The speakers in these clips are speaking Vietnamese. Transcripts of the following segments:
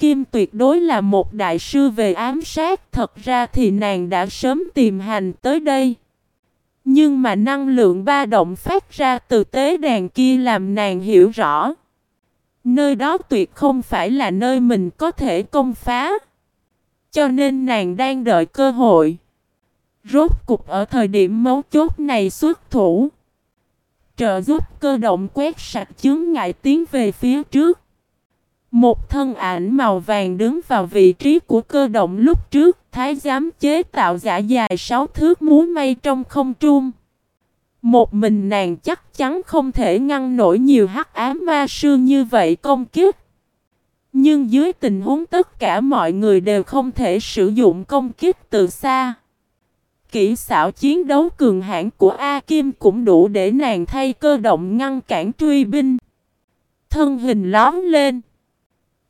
Kim tuyệt đối là một đại sư về ám sát, thật ra thì nàng đã sớm tìm hành tới đây. Nhưng mà năng lượng ba động phát ra từ tế đàn kia làm nàng hiểu rõ. Nơi đó tuyệt không phải là nơi mình có thể công phá. Cho nên nàng đang đợi cơ hội. Rốt cục ở thời điểm mấu chốt này xuất thủ. Trợ giúp cơ động quét sạch chướng ngại tiến về phía trước. Một thân ảnh màu vàng đứng vào vị trí của cơ động lúc trước, thái giám chế tạo giả dài sáu thước múa mây trong không trung. Một mình nàng chắc chắn không thể ngăn nổi nhiều hắc ám ma sư như vậy công kiếp. Nhưng dưới tình huống tất cả mọi người đều không thể sử dụng công kiếp từ xa. Kỹ xảo chiến đấu cường hãn của A Kim cũng đủ để nàng thay cơ động ngăn cản truy binh. Thân hình lóm lên.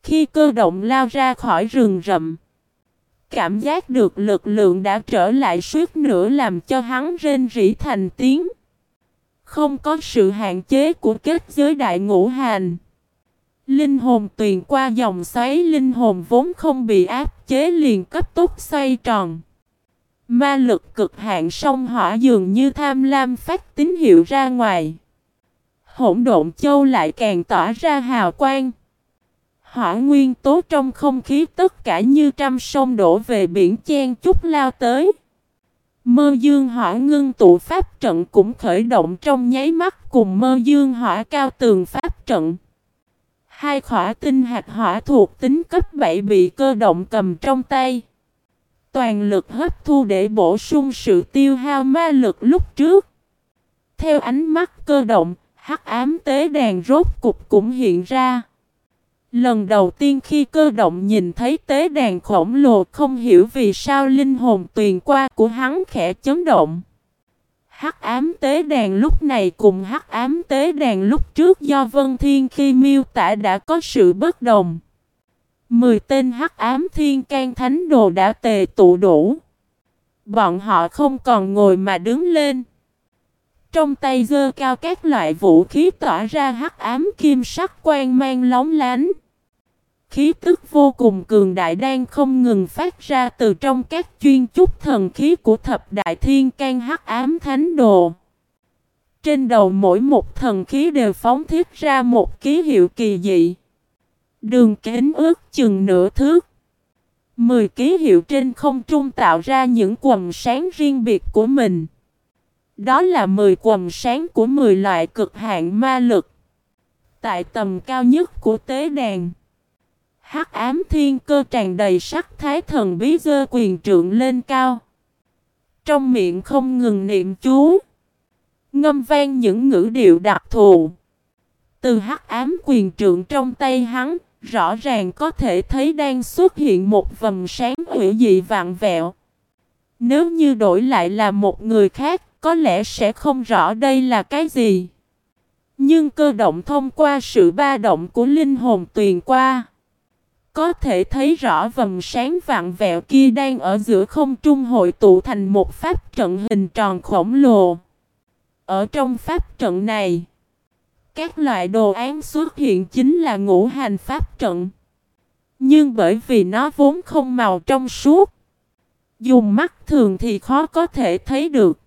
Khi cơ động lao ra khỏi rừng rậm. Cảm giác được lực lượng đã trở lại suốt nữa làm cho hắn rên rỉ thành tiếng. Không có sự hạn chế của kết giới đại ngũ hành. Linh hồn tuyền qua dòng xoáy linh hồn vốn không bị áp chế liền cấp tốc xoay tròn. Ma lực cực hạn sông hỏa dường như tham lam phát tín hiệu ra ngoài. Hỗn độn châu lại càng tỏa ra hào quang. Hỏa nguyên tố trong không khí tất cả như trăm sông đổ về biển chen chút lao tới. Mơ dương hỏa ngưng tụ pháp trận cũng khởi động trong nháy mắt cùng mơ dương hỏa cao tường pháp trận. Hai khỏa tinh hạt hỏa thuộc tính cấp 7 bị cơ động cầm trong tay. Toàn lực hấp thu để bổ sung sự tiêu hao ma lực lúc trước. Theo ánh mắt cơ động, hắc ám tế đàn rốt cục cũng hiện ra. Lần đầu tiên khi cơ động nhìn thấy tế đàn khổng lồ không hiểu vì sao linh hồn tuyền qua của hắn khẽ chấn động. Hắc ám tế đàn lúc này cùng hắc ám tế đàn lúc trước do Vân Thiên khi miêu tả đã có sự bất đồng. Mười tên hắc ám thiên can thánh đồ đã tề tụ đủ. Bọn họ không còn ngồi mà đứng lên. Trong tay giơ cao các loại vũ khí tỏa ra hắc ám kim sắc quang mang lóng lánh. Khí tức vô cùng cường đại đang không ngừng phát ra từ trong các chuyên chúc thần khí của thập đại thiên can hắc ám thánh đồ. Trên đầu mỗi một thần khí đều phóng thiết ra một ký hiệu kỳ dị. Đường kính ước chừng nửa thước. Mười ký hiệu trên không trung tạo ra những quầm sáng riêng biệt của mình. Đó là 10 quầm sáng của 10 loại cực hạn ma lực. Tại tầm cao nhất của tế đàn. Hắc ám thiên cơ tràn đầy sắc thái thần bí dơ quyền trượng lên cao. Trong miệng không ngừng niệm chú. Ngâm vang những ngữ điệu đặc thù. Từ hắc ám quyền trượng trong tay hắn, rõ ràng có thể thấy đang xuất hiện một vầng sáng hủy dị vạn vẹo. Nếu như đổi lại là một người khác, có lẽ sẽ không rõ đây là cái gì. Nhưng cơ động thông qua sự ba động của linh hồn tuyền qua. Có thể thấy rõ vầng sáng vạn vẹo kia đang ở giữa không trung hội tụ thành một pháp trận hình tròn khổng lồ. Ở trong pháp trận này, các loại đồ án xuất hiện chính là ngũ hành pháp trận. Nhưng bởi vì nó vốn không màu trong suốt, dùng mắt thường thì khó có thể thấy được.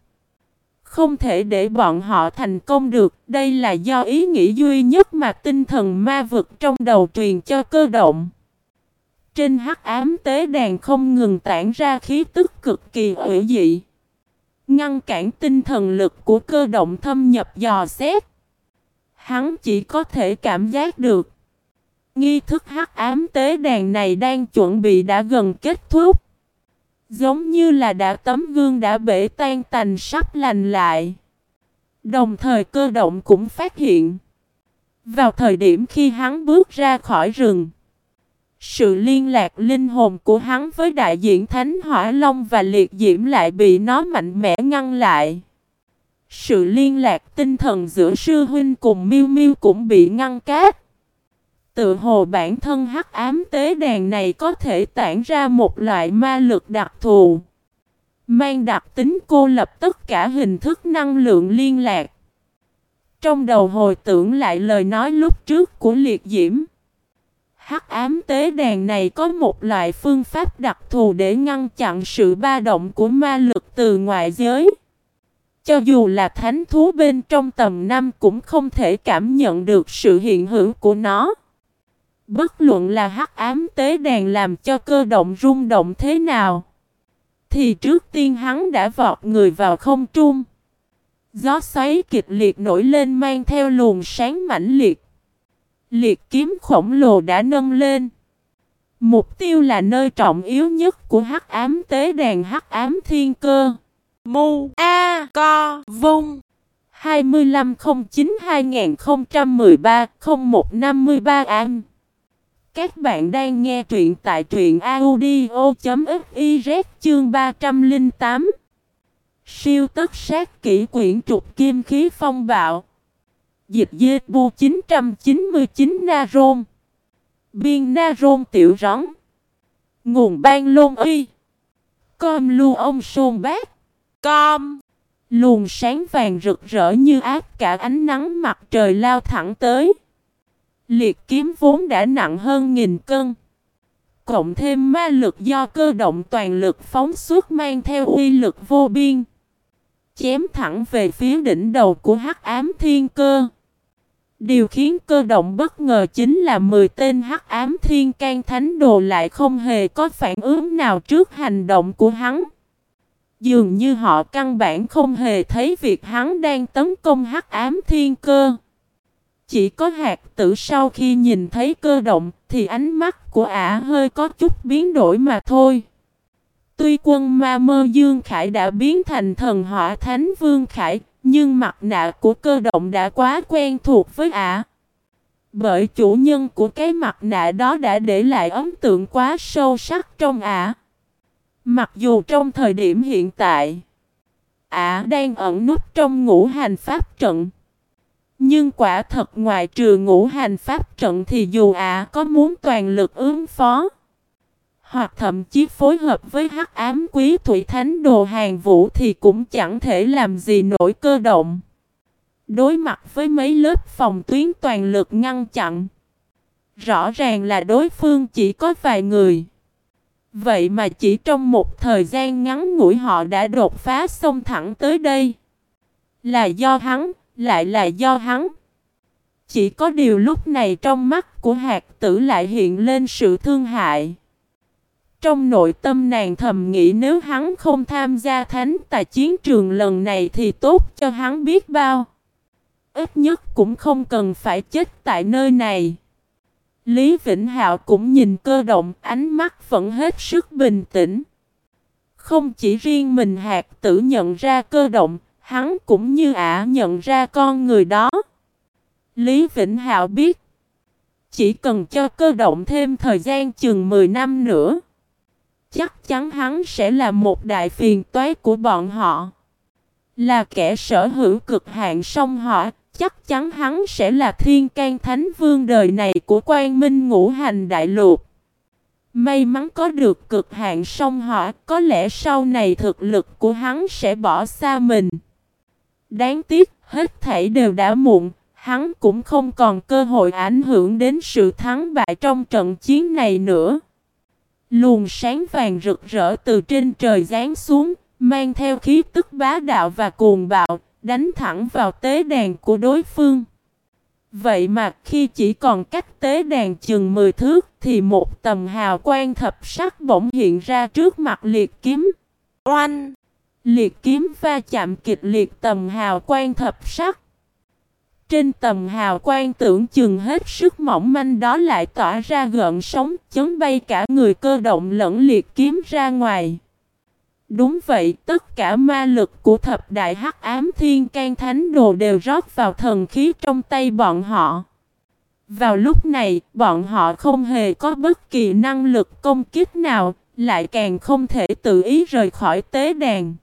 Không thể để bọn họ thành công được, đây là do ý nghĩ duy nhất mà tinh thần ma vực trong đầu truyền cho cơ động. Trên hắc ám tế đàn không ngừng tản ra khí tức cực kỳ hủy dị. Ngăn cản tinh thần lực của cơ động thâm nhập dò xét. Hắn chỉ có thể cảm giác được. Nghi thức hắc ám tế đàn này đang chuẩn bị đã gần kết thúc. Giống như là đã tấm gương đã bể tan tành sắp lành lại. Đồng thời cơ động cũng phát hiện. Vào thời điểm khi hắn bước ra khỏi rừng. Sự liên lạc linh hồn của hắn với đại diện Thánh Hỏa Long và Liệt Diễm lại bị nó mạnh mẽ ngăn lại. Sự liên lạc tinh thần giữa sư huynh cùng miêu miêu cũng bị ngăn cát. Tự hồ bản thân hắc ám tế đàn này có thể tản ra một loại ma lực đặc thù. Mang đặc tính cô lập tất cả hình thức năng lượng liên lạc. Trong đầu hồi tưởng lại lời nói lúc trước của liệt diễm. Hắc ám tế đàn này có một loại phương pháp đặc thù để ngăn chặn sự ba động của ma lực từ ngoại giới. Cho dù là thánh thú bên trong tầm năm cũng không thể cảm nhận được sự hiện hữu của nó. Bất luận là hắc ám tế đàn làm cho cơ động rung động thế nào. Thì trước tiên hắn đã vọt người vào không trung. Gió xoáy kịch liệt nổi lên mang theo luồng sáng mãnh liệt. Liệt kiếm khổng lồ đã nâng lên. Mục tiêu là nơi trọng yếu nhất của hắc ám tế đàn hắc ám thiên cơ. Mu A Co Vung 2509-2013-0153 Am Các bạn đang nghe truyện tại truyện audio.fiz chương 308 Siêu tất sát kỹ quyển trục kim khí phong bạo Dịch dê bu 999 na rôn. Biên na rôn tiểu rắn. Nguồn ban lôn y. Com lu ông sôn bát Com Luồng sáng vàng rực rỡ như áp cả ánh nắng mặt trời lao thẳng tới. Liệt kiếm vốn đã nặng hơn nghìn cân. Cộng thêm ma lực do cơ động toàn lực phóng suốt mang theo uy lực vô biên. Chém thẳng về phía đỉnh đầu của hắc ám thiên cơ Điều khiến cơ động bất ngờ chính là 10 tên hắc ám thiên can thánh đồ lại không hề có phản ứng nào trước hành động của hắn. Dường như họ căn bản không hề thấy việc hắn đang tấn công hắc ám thiên cơ. Chỉ có hạt tử sau khi nhìn thấy cơ động thì ánh mắt của ả hơi có chút biến đổi mà thôi. Tuy quân ma mơ Dương Khải đã biến thành thần hỏa thánh Vương Khải, nhưng mặt nạ của cơ động đã quá quen thuộc với ả. Bởi chủ nhân của cái mặt nạ đó đã để lại ấn tượng quá sâu sắc trong ả. Mặc dù trong thời điểm hiện tại, ả đang ẩn nút trong ngũ hành pháp trận. Nhưng quả thật ngoài trừ ngũ hành pháp trận thì dù ả có muốn toàn lực ứng phó, hoặc thậm chí phối hợp với hắc ám quý thủy thánh đồ hàng vũ thì cũng chẳng thể làm gì nổi cơ động. Đối mặt với mấy lớp phòng tuyến toàn lực ngăn chặn. Rõ ràng là đối phương chỉ có vài người. Vậy mà chỉ trong một thời gian ngắn ngủi họ đã đột phá xông thẳng tới đây. Là do hắn, lại là do hắn. Chỉ có điều lúc này trong mắt của hạt tử lại hiện lên sự thương hại. Trong nội tâm nàng thầm nghĩ nếu hắn không tham gia thánh tài chiến trường lần này thì tốt cho hắn biết bao. Ít nhất cũng không cần phải chết tại nơi này. Lý Vĩnh Hạo cũng nhìn cơ động ánh mắt vẫn hết sức bình tĩnh. Không chỉ riêng mình hạt tử nhận ra cơ động, hắn cũng như ả nhận ra con người đó. Lý Vĩnh Hạo biết, chỉ cần cho cơ động thêm thời gian chừng 10 năm nữa, chắc chắn hắn sẽ là một đại phiền toái của bọn họ. Là kẻ sở hữu cực hạn song họ. chắc chắn hắn sẽ là thiên can thánh vương đời này của quan minh ngũ hành đại lục. May mắn có được cực hạn song họ, có lẽ sau này thực lực của hắn sẽ bỏ xa mình. Đáng tiếc, hết thảy đều đã muộn, hắn cũng không còn cơ hội ảnh hưởng đến sự thắng bại trong trận chiến này nữa. Luồng sáng vàng rực rỡ từ trên trời giáng xuống, mang theo khí tức bá đạo và cuồng bạo, đánh thẳng vào tế đàn của đối phương. Vậy mà khi chỉ còn cách tế đàn chừng 10 thước thì một tầm hào quang thập sắc bỗng hiện ra trước mặt liệt kiếm. Oanh! Liệt kiếm va chạm kịch liệt tầm hào quang thập sắc. Trên tầm hào quang tưởng chừng hết sức mỏng manh đó lại tỏa ra gợn sóng chấn bay cả người cơ động lẫn liệt kiếm ra ngoài. Đúng vậy, tất cả ma lực của thập đại hắc ám thiên can thánh đồ đều rót vào thần khí trong tay bọn họ. Vào lúc này, bọn họ không hề có bất kỳ năng lực công kích nào, lại càng không thể tự ý rời khỏi tế đàn.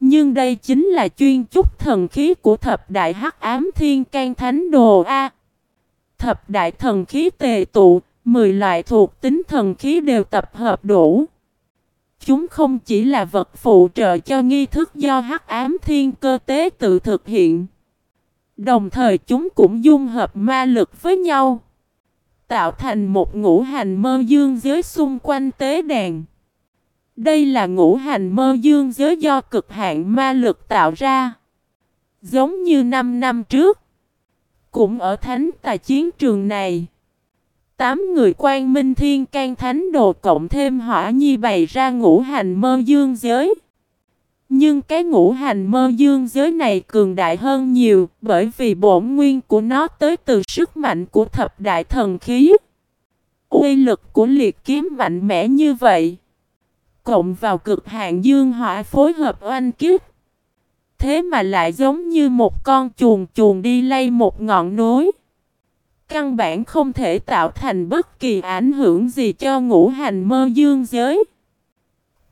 Nhưng đây chính là chuyên chúc thần khí của thập đại hắc ám thiên can thánh đồ A. Thập đại thần khí tề tụ, 10 loại thuộc tính thần khí đều tập hợp đủ. Chúng không chỉ là vật phụ trợ cho nghi thức do hắc ám thiên cơ tế tự thực hiện. Đồng thời chúng cũng dung hợp ma lực với nhau. tạo thành một ngũ hành mơ dương giới xung quanh tế đàn. Đây là ngũ hành mơ dương giới do cực hạn ma lực tạo ra. Giống như 5 năm trước, cũng ở thánh tài chiến trường này. Tám người quan minh thiên can thánh đồ cộng thêm hỏa nhi bày ra ngũ hành mơ dương giới. Nhưng cái ngũ hành mơ dương giới này cường đại hơn nhiều bởi vì bổn nguyên của nó tới từ sức mạnh của thập đại thần khí. Uy lực của liệt kiếm mạnh mẽ như vậy. Cộng vào cực hạn dương hỏa phối hợp oanh kiếp. Thế mà lại giống như một con chuồn chuồn đi lay một ngọn núi. Căn bản không thể tạo thành bất kỳ ảnh hưởng gì cho ngũ hành mơ dương giới.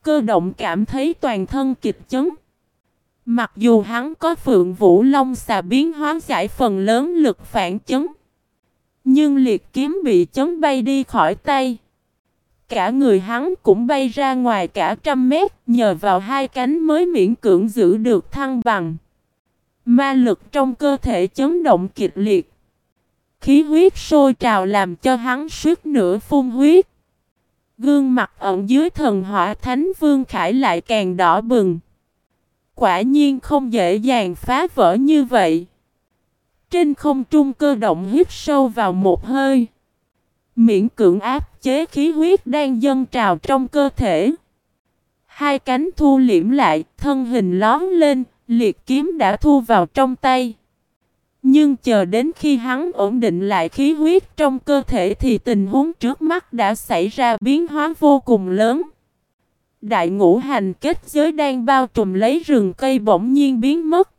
Cơ động cảm thấy toàn thân kịch chấn. Mặc dù hắn có phượng vũ long xà biến hóa giải phần lớn lực phản chấn. Nhưng liệt kiếm bị chấn bay đi khỏi tay. Cả người hắn cũng bay ra ngoài cả trăm mét, nhờ vào hai cánh mới miễn cưỡng giữ được thăng bằng. Ma lực trong cơ thể chấn động kịch liệt. Khí huyết sôi trào làm cho hắn suýt nửa phun huyết. Gương mặt ẩn dưới thần hỏa thánh vương khải lại càng đỏ bừng. Quả nhiên không dễ dàng phá vỡ như vậy. Trên không trung cơ động hít sâu vào một hơi. Miễn cưỡng áp chế khí huyết đang dâng trào trong cơ thể. Hai cánh thu liễm lại, thân hình lón lên, liệt kiếm đã thu vào trong tay. Nhưng chờ đến khi hắn ổn định lại khí huyết trong cơ thể thì tình huống trước mắt đã xảy ra biến hóa vô cùng lớn. Đại ngũ hành kết giới đang bao trùm lấy rừng cây bỗng nhiên biến mất.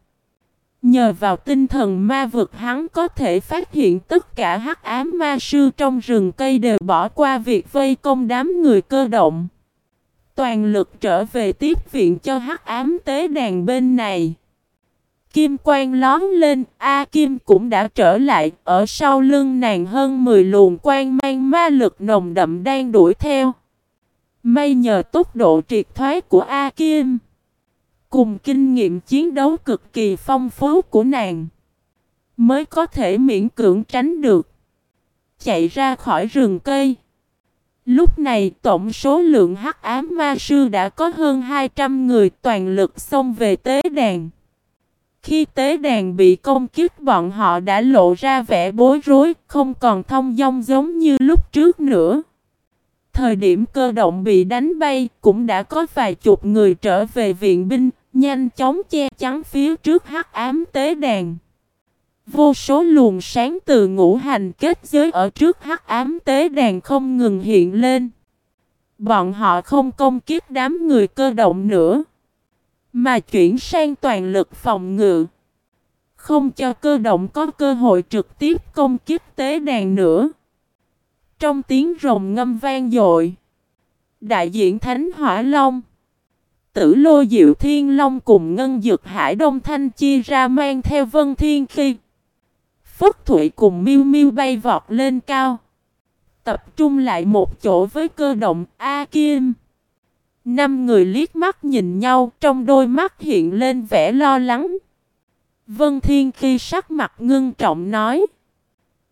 Nhờ vào tinh thần ma vực hắn có thể phát hiện tất cả hắc ám ma sư trong rừng cây đều bỏ qua việc vây công đám người cơ động. Toàn lực trở về tiếp viện cho hắc ám tế đàn bên này. Kim quang lón lên, A Kim cũng đã trở lại, ở sau lưng nàng hơn 10 luồng quang mang ma lực nồng đậm đang đuổi theo. May nhờ tốc độ triệt thoái của A Kim, cùng kinh nghiệm chiến đấu cực kỳ phong phú của nàng, mới có thể miễn cưỡng tránh được. Chạy ra khỏi rừng cây. Lúc này tổng số lượng hắc ám ma sư đã có hơn 200 người toàn lực xông về tế đàn. Khi tế đàn bị công kích bọn họ đã lộ ra vẻ bối rối, không còn thông dong giống như lúc trước nữa. Thời điểm cơ động bị đánh bay, cũng đã có vài chục người trở về viện binh, nhanh chóng che chắn phía trước hắc ám tế đàn. Vô số luồng sáng từ ngũ hành kết giới ở trước hắc ám tế đàn không ngừng hiện lên. Bọn họ không công kích đám người cơ động nữa. Mà chuyển sang toàn lực phòng ngự. Không cho cơ động có cơ hội trực tiếp công kích tế đàn nữa. Trong tiếng rồng ngâm vang dội. Đại diện Thánh Hỏa Long. Tử Lô Diệu Thiên Long cùng Ngân Dược Hải Đông Thanh chia ra mang theo Vân Thiên khi. Phúc Thụy cùng miu miu bay vọt lên cao. Tập trung lại một chỗ với cơ động A Kim. Năm người liếc mắt nhìn nhau trong đôi mắt hiện lên vẻ lo lắng. Vân Thiên khi sắc mặt ngưng trọng nói.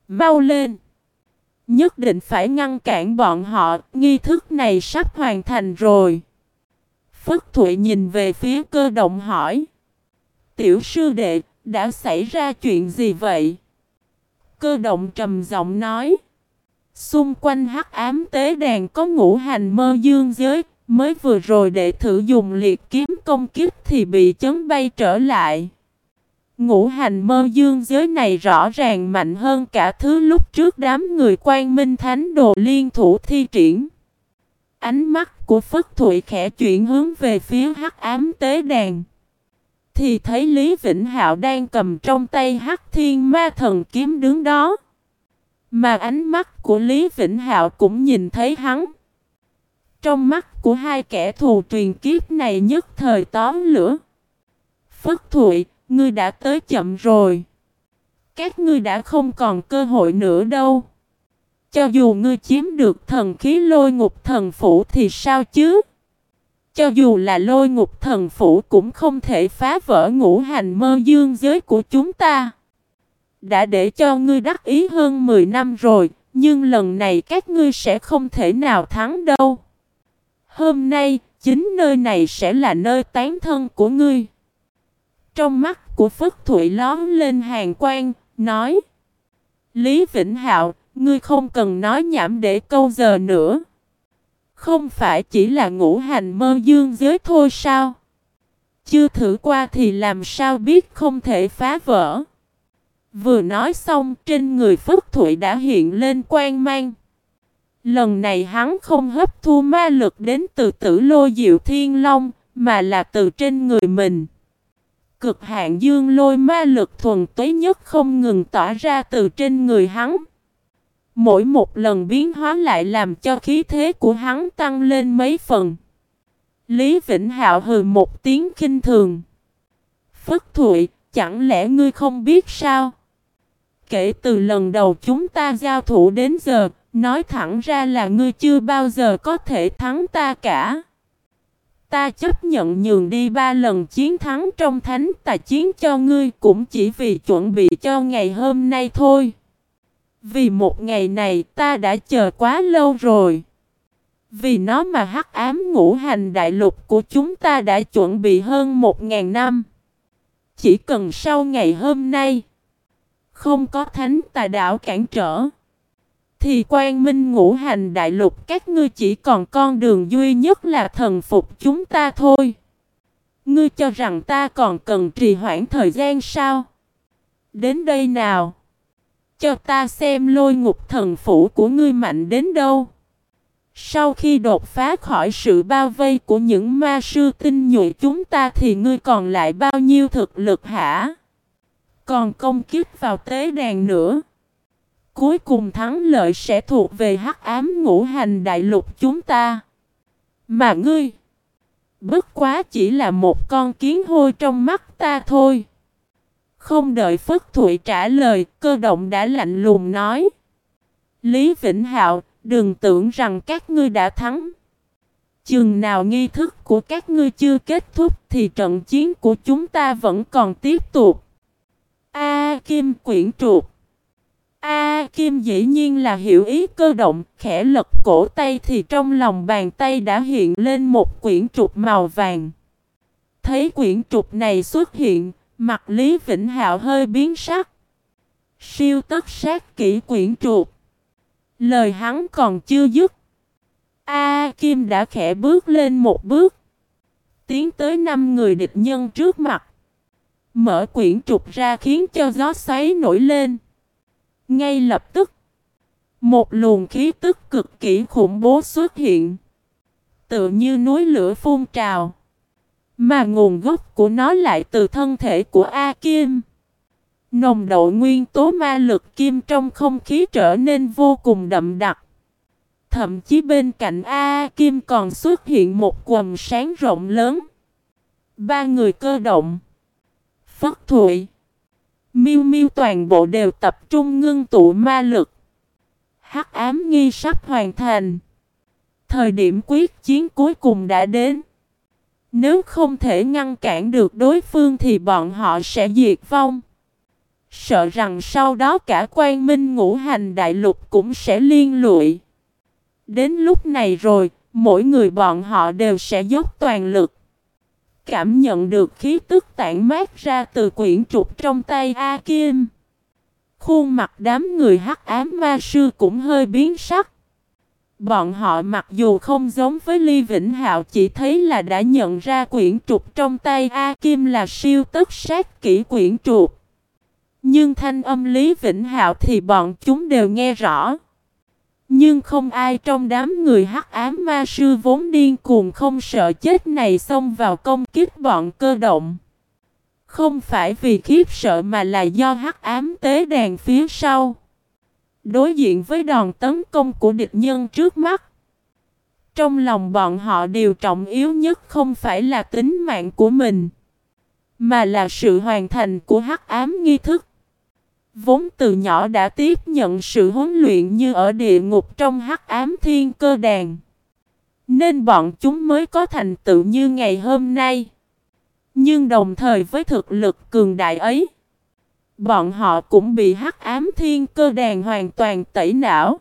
Mau lên! Nhất định phải ngăn cản bọn họ, nghi thức này sắp hoàn thành rồi. Phất Thụy nhìn về phía cơ động hỏi. Tiểu sư đệ, đã xảy ra chuyện gì vậy? Cơ động trầm giọng nói. Xung quanh hắc ám tế đàn có ngũ hành mơ dương giới, mới vừa rồi để thử dùng liệt kiếm công kích thì bị chấn bay trở lại. Ngũ hành mơ dương giới này rõ ràng mạnh hơn cả thứ lúc trước đám người quan minh thánh đồ liên thủ thi triển. Ánh mắt của Phất Thụy khẽ chuyển hướng về phía hắc ám tế đàn. Thì thấy Lý Vĩnh Hạo đang cầm trong tay hắc thiên ma thần kiếm đứng đó. Mà ánh mắt của Lý Vĩnh Hạo cũng nhìn thấy hắn. Trong mắt của hai kẻ thù truyền kiếp này nhất thời tóm lửa. Phất Thụy, ngươi đã tới chậm rồi. Các ngươi đã không còn cơ hội nữa đâu. Cho dù ngươi chiếm được thần khí lôi ngục thần phủ thì sao chứ? Cho dù là lôi ngục thần phủ cũng không thể phá vỡ ngũ hành mơ dương giới của chúng ta. Đã để cho ngươi đắc ý hơn 10 năm rồi, Nhưng lần này các ngươi sẽ không thể nào thắng đâu. Hôm nay, chính nơi này sẽ là nơi tán thân của ngươi. Trong mắt của Phất Thụy lón lên hàng quan nói Lý Vĩnh Hạo, ngươi không cần nói nhảm để câu giờ nữa. Không phải chỉ là ngũ hành mơ dương giới thôi sao? Chưa thử qua thì làm sao biết không thể phá vỡ. Vừa nói xong trên người Phất Thụy đã hiện lên quan mang. Lần này hắn không hấp thu ma lực đến từ tử lô diệu thiên long, mà là từ trên người mình. Cực hạn dương lôi ma lực thuần túy nhất không ngừng tỏa ra từ trên người hắn. Mỗi một lần biến hóa lại làm cho khí thế của hắn tăng lên mấy phần. Lý Vĩnh Hạo hừ một tiếng khinh thường. Phất Thụy, chẳng lẽ ngươi không biết sao? Kể từ lần đầu chúng ta giao thủ đến giờ, nói thẳng ra là ngươi chưa bao giờ có thể thắng ta cả. Ta chấp nhận nhường đi ba lần chiến thắng trong thánh tà chiến cho ngươi cũng chỉ vì chuẩn bị cho ngày hôm nay thôi. Vì một ngày này ta đã chờ quá lâu rồi. Vì nó mà hắc ám ngũ hành đại lục của chúng ta đã chuẩn bị hơn một ngàn năm. Chỉ cần sau ngày hôm nay, không có thánh tà đạo cản trở, thì quan minh ngũ hành đại lục các ngươi chỉ còn con đường duy nhất là thần phục chúng ta thôi. Ngươi cho rằng ta còn cần trì hoãn thời gian sao? Đến đây nào! Cho ta xem lôi ngục thần phủ của ngươi mạnh đến đâu. Sau khi đột phá khỏi sự bao vây của những ma sư tinh nhuệ chúng ta thì ngươi còn lại bao nhiêu thực lực hả? Còn công kiếp vào tế đàn nữa. Cuối cùng thắng lợi sẽ thuộc về hắc ám ngũ hành đại lục chúng ta. Mà ngươi, bất quá chỉ là một con kiến hôi trong mắt ta thôi. Không đợi Phất Thụy trả lời, cơ động đã lạnh lùng nói. Lý Vĩnh Hạo, đừng tưởng rằng các ngươi đã thắng. Chừng nào nghi thức của các ngươi chưa kết thúc thì trận chiến của chúng ta vẫn còn tiếp tục. A Kim quyển trục. A Kim dĩ nhiên là hiểu ý cơ động, khẽ lật cổ tay thì trong lòng bàn tay đã hiện lên một quyển trục màu vàng. Thấy quyển trục này xuất hiện, mặt Lý Vĩnh Hạo hơi biến sắc. Siêu tất sát kỹ quyển trục. Lời hắn còn chưa dứt. A Kim đã khẽ bước lên một bước. Tiến tới năm người địch nhân trước mặt. Mở quyển trục ra khiến cho gió xoáy nổi lên. Ngay lập tức. Một luồng khí tức cực kỳ khủng bố xuất hiện. Tựa như núi lửa phun trào. Mà nguồn gốc của nó lại từ thân thể của A Kim. Nồng độ nguyên tố ma lực kim trong không khí trở nên vô cùng đậm đặc. Thậm chí bên cạnh A Kim còn xuất hiện một quần sáng rộng lớn. Ba người cơ động. Phất Thụy. Miêu Miêu toàn bộ đều tập trung ngưng tụ ma lực. Hắc ám nghi sắp hoàn thành. Thời điểm quyết chiến cuối cùng đã đến. Nếu không thể ngăn cản được đối phương thì bọn họ sẽ diệt vong. Sợ rằng sau đó cả quan minh ngũ hành đại lục cũng sẽ liên lụy. Đến lúc này rồi, mỗi người bọn họ đều sẽ dốc toàn lực. Cảm nhận được khí tức tản mát ra từ quyển trục trong tay A Kim. Khuôn mặt đám người hắc ám ma sư cũng hơi biến sắc. Bọn họ mặc dù không giống với Ly Vĩnh Hạo, chỉ thấy là đã nhận ra quyển trục trong tay A Kim là siêu tất sát kỹ quyển trục. Nhưng thanh âm Lý Vĩnh Hạo thì bọn chúng đều nghe rõ. Nhưng không ai trong đám người hắc ám ma sư vốn điên cuồng không sợ chết này xông vào công kích bọn cơ động. Không phải vì khiếp sợ mà là do hắc ám tế đàn phía sau. Đối diện với đòn tấn công của địch nhân trước mắt. Trong lòng bọn họ điều trọng yếu nhất không phải là tính mạng của mình. Mà là sự hoàn thành của hắc ám nghi thức. Vốn từ nhỏ đã tiếp nhận sự huấn luyện như ở địa ngục trong hắc ám thiên cơ đàn. Nên bọn chúng mới có thành tựu như ngày hôm nay. Nhưng đồng thời với thực lực cường đại ấy, bọn họ cũng bị hắc ám thiên cơ đàn hoàn toàn tẩy não.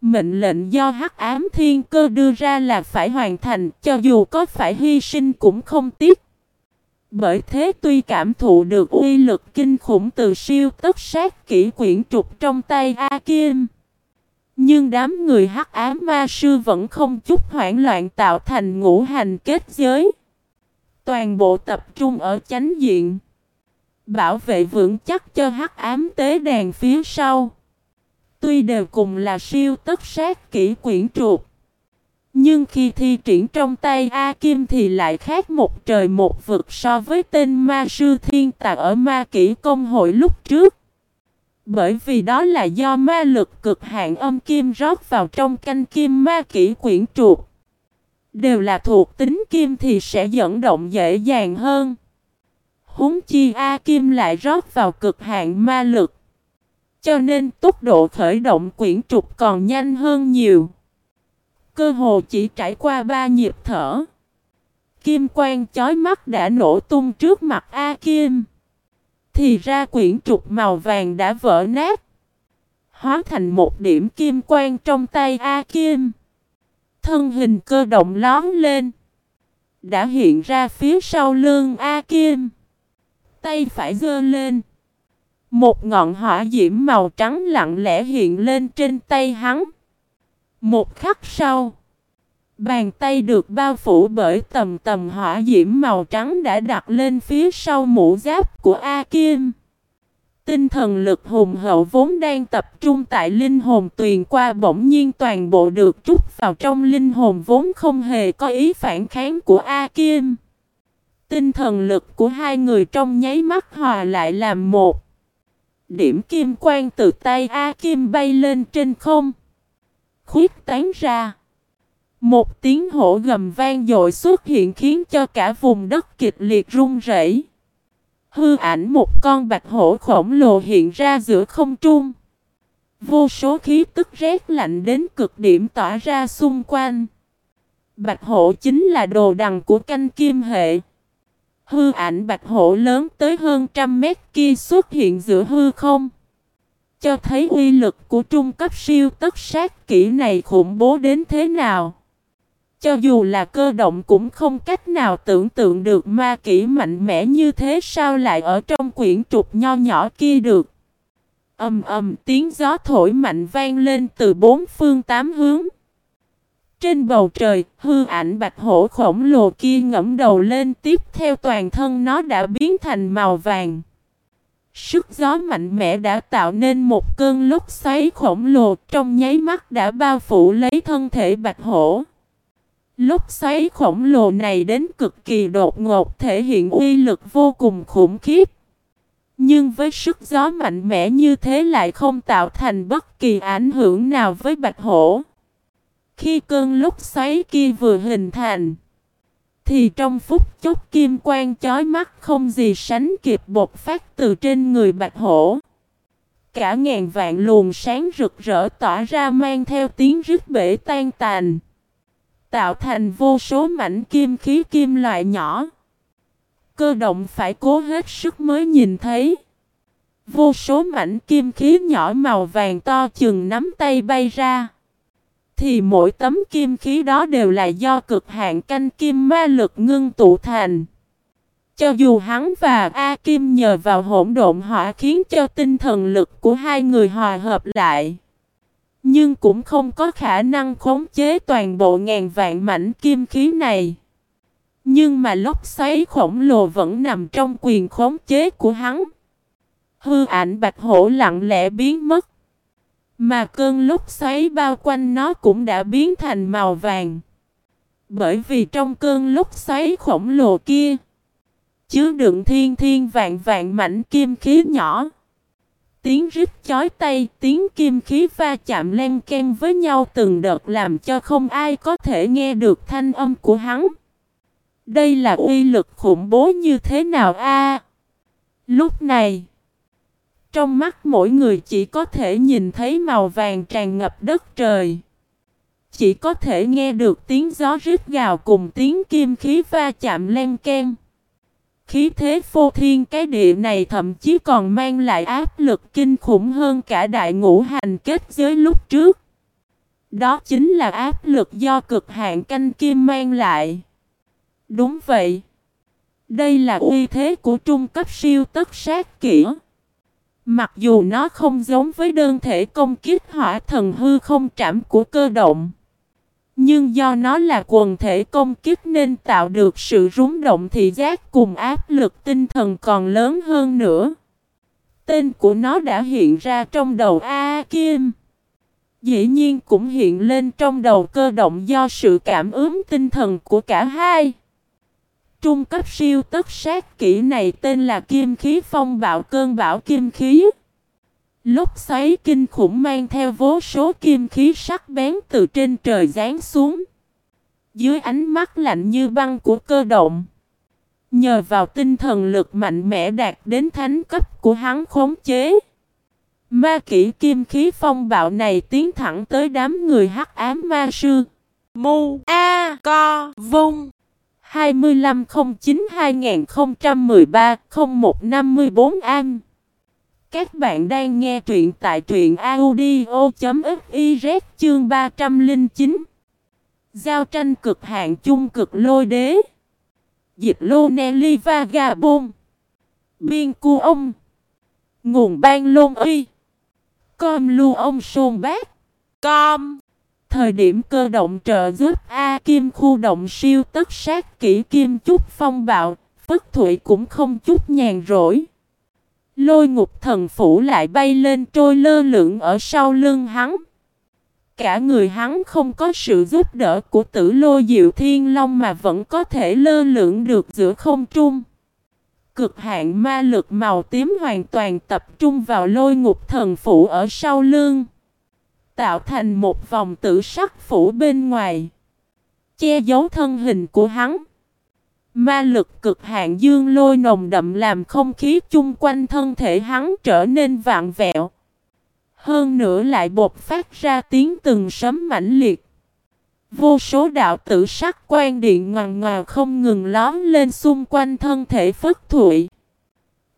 Mệnh lệnh do Hắc Ám Thiên Cơ đưa ra là phải hoàn thành, cho dù có phải hy sinh cũng không tiếc. Bởi thế tuy cảm thụ được uy lực kinh khủng từ siêu tất sát kỹ quyển trục trong tay A Kim. Nhưng đám người hắc ám ma sư vẫn không chút hoảng loạn tạo thành ngũ hành kết giới. Toàn bộ tập trung ở chánh diện. Bảo vệ vững chắc cho hắc ám tế đàn phía sau. Tuy đều cùng là siêu tất sát kỹ quyển trục. Nhưng khi thi triển trong tay A Kim thì lại khác một trời một vực so với tên ma sư thiên tạc ở ma kỹ công hội lúc trước. Bởi vì đó là do ma lực cực hạn âm kim rót vào trong canh kim ma kỹ quyển trục. Đều là thuộc tính kim thì sẽ dẫn động dễ dàng hơn. Húng chi A kim lại rót vào cực hạn ma lực. Cho nên tốc độ khởi động quyển trục còn nhanh hơn nhiều. Cơ hồ chỉ trải qua ba nhịp thở. Kim quang chói mắt đã nổ tung trước mặt A Kim. Thì ra quyển trục màu vàng đã vỡ nát. Hóa thành một điểm kim quang trong tay A Kim. Thân hình cơ động lón lên. Đã hiện ra phía sau lưng A Kim. Tay phải giơ lên. Một ngọn hỏa diễm màu trắng lặng lẽ hiện lên trên tay hắn. Một khắc sau, bàn tay được bao phủ bởi tầm tầm hỏa diễm màu trắng đã đặt lên phía sau mũ giáp của A Kim. Tinh thần lực hùng hậu vốn đang tập trung tại linh hồn tuyền qua bỗng nhiên toàn bộ được trút vào trong linh hồn vốn không hề có ý phản kháng của A Kim. Tinh thần lực của hai người trong nháy mắt hòa lại làm một. Điểm kim quang từ tay A Kim bay lên trên không khuyết tán ra. Một tiếng hổ gầm vang dội xuất hiện khiến cho cả vùng đất kịch liệt rung rẩy. Hư ảnh một con bạch hổ khổng lồ hiện ra giữa không trung. Vô số khí tức rét lạnh đến cực điểm tỏa ra xung quanh. Bạch hổ chính là đồ đằng của canh kim hệ. Hư ảnh bạch hổ lớn tới hơn trăm mét kia xuất hiện giữa hư không. Cho thấy uy lực của trung cấp siêu tất sát kỹ này khủng bố đến thế nào. Cho dù là cơ động cũng không cách nào tưởng tượng được ma kỹ mạnh mẽ như thế sao lại ở trong quyển trục nho nhỏ kia được. Âm ầm tiếng gió thổi mạnh vang lên từ bốn phương tám hướng. Trên bầu trời, hư ảnh bạch hổ khổng lồ kia ngẫm đầu lên tiếp theo toàn thân nó đã biến thành màu vàng. Sức gió mạnh mẽ đã tạo nên một cơn lốc xoáy khổng lồ trong nháy mắt đã bao phủ lấy thân thể bạch hổ. Lốc xoáy khổng lồ này đến cực kỳ đột ngột thể hiện uy lực vô cùng khủng khiếp. Nhưng với sức gió mạnh mẽ như thế lại không tạo thành bất kỳ ảnh hưởng nào với bạch hổ. Khi cơn lúc xoáy kia vừa hình thành, thì trong phút chốc kim quang chói mắt không gì sánh kịp bột phát từ trên người bạch hổ. Cả ngàn vạn luồng sáng rực rỡ tỏa ra mang theo tiếng rít bể tan tàn. Tạo thành vô số mảnh kim khí kim loại nhỏ. Cơ động phải cố hết sức mới nhìn thấy. Vô số mảnh kim khí nhỏ màu vàng to chừng nắm tay bay ra thì mỗi tấm kim khí đó đều là do cực hạn canh kim ma lực ngưng tụ thành. Cho dù hắn và A Kim nhờ vào hỗn độn hỏa khiến cho tinh thần lực của hai người hòa hợp lại. Nhưng cũng không có khả năng khống chế toàn bộ ngàn vạn mảnh kim khí này. Nhưng mà lốc xoáy khổng lồ vẫn nằm trong quyền khống chế của hắn. Hư ảnh bạch hổ lặng lẽ biến mất. Mà cơn lốc xoáy bao quanh nó cũng đã biến thành màu vàng. Bởi vì trong cơn lốc xoáy khổng lồ kia, chứa đựng thiên thiên vạn vạn mảnh kim khí nhỏ. Tiếng rít chói tay, tiếng kim khí va chạm len ken với nhau từng đợt làm cho không ai có thể nghe được thanh âm của hắn. Đây là uy lực khủng bố như thế nào a? lúc này, trong mắt mỗi người chỉ có thể nhìn thấy màu vàng tràn ngập đất trời. Chỉ có thể nghe được tiếng gió rít gào cùng tiếng kim khí va chạm len ken. Khí thế phô thiên cái địa này thậm chí còn mang lại áp lực kinh khủng hơn cả đại ngũ hành kết giới lúc trước. Đó chính là áp lực do cực hạn canh kim mang lại. Đúng vậy. Đây là uy thế của trung cấp siêu tất sát kỹ. Mặc dù nó không giống với đơn thể công kích hỏa thần hư không trảm của cơ động. Nhưng do nó là quần thể công kích nên tạo được sự rúng động thị giác cùng áp lực tinh thần còn lớn hơn nữa. Tên của nó đã hiện ra trong đầu A Kim. Dĩ nhiên cũng hiện lên trong đầu cơ động do sự cảm ứng tinh thần của cả hai. Trung cấp siêu tất sát kỹ này tên là Kim khí phong bạo cơn bão kim khí. Lúc xoáy kinh khủng mang theo vô số kim khí sắc bén từ trên trời giáng xuống. Dưới ánh mắt lạnh như băng của cơ động. Nhờ vào tinh thần lực mạnh mẽ đạt đến thánh cấp của hắn khống chế. Ma kỹ kim khí phong bạo này tiến thẳng tới đám người hắc ám ma sư. Mu A Co Vung 2509-2013-0154 An. Các bạn đang nghe truyện tại truyện audio.fiz chương 309 Giao tranh cực hạn chung cực lôi đế. Dịch lô Nelly Vagabond Biên cu ông. Nguồn ban lôn uy. Com lưu ông sôn bác. Com Thời điểm cơ động trợ giúp A Kim khu động siêu tất sát kỹ Kim chút phong bạo, Phất Thụy cũng không chút nhàn rỗi. Lôi ngục thần phủ lại bay lên trôi lơ lửng ở sau lưng hắn. Cả người hắn không có sự giúp đỡ của tử lôi diệu thiên long mà vẫn có thể lơ lửng được giữa không trung. Cực hạn ma lực màu tím hoàn toàn tập trung vào lôi ngục thần phủ ở sau lưng tạo thành một vòng tử sắc phủ bên ngoài, che giấu thân hình của hắn. Ma lực cực hạn dương lôi nồng đậm làm không khí chung quanh thân thể hắn trở nên vạn vẹo. Hơn nữa lại bột phát ra tiếng từng sấm mãnh liệt. Vô số đạo tử sắc quan điện ngoằn ngoèo không ngừng lóm lên xung quanh thân thể phất thụy.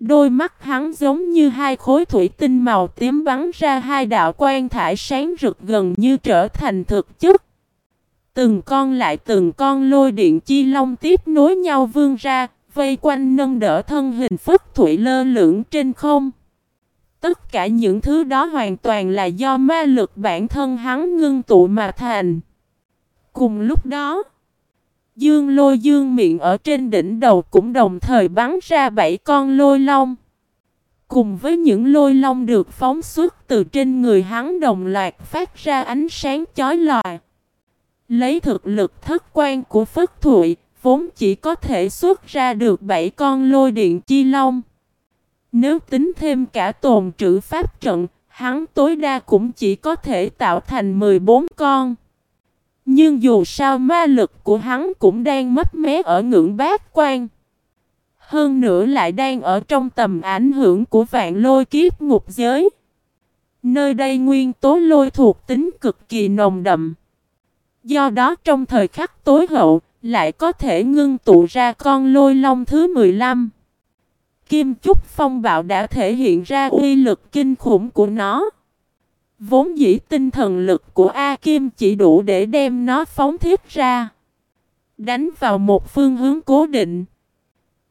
Đôi mắt hắn giống như hai khối thủy tinh màu tím bắn ra hai đạo quan thải sáng rực gần như trở thành thực chất. Từng con lại từng con lôi điện chi long tiếp nối nhau vươn ra, vây quanh nâng đỡ thân hình phất thủy lơ lửng trên không. Tất cả những thứ đó hoàn toàn là do ma lực bản thân hắn ngưng tụ mà thành. Cùng lúc đó, Dương lôi dương miệng ở trên đỉnh đầu cũng đồng thời bắn ra bảy con lôi long. Cùng với những lôi long được phóng xuất từ trên người hắn đồng loạt phát ra ánh sáng chói lòa. Lấy thực lực thất quan của Phất Thụy, vốn chỉ có thể xuất ra được bảy con lôi điện chi long. Nếu tính thêm cả tồn trữ pháp trận, hắn tối đa cũng chỉ có thể tạo thành 14 con. Nhưng dù sao ma lực của hắn cũng đang mất mé ở ngưỡng bát quan. Hơn nữa lại đang ở trong tầm ảnh hưởng của vạn lôi kiếp ngục giới. Nơi đây nguyên tố lôi thuộc tính cực kỳ nồng đậm. Do đó trong thời khắc tối hậu, lại có thể ngưng tụ ra con lôi long thứ 15. Kim Trúc Phong Bạo đã thể hiện ra uy lực kinh khủng của nó. Vốn dĩ tinh thần lực của A Kim chỉ đủ để đem nó phóng thiết ra. Đánh vào một phương hướng cố định.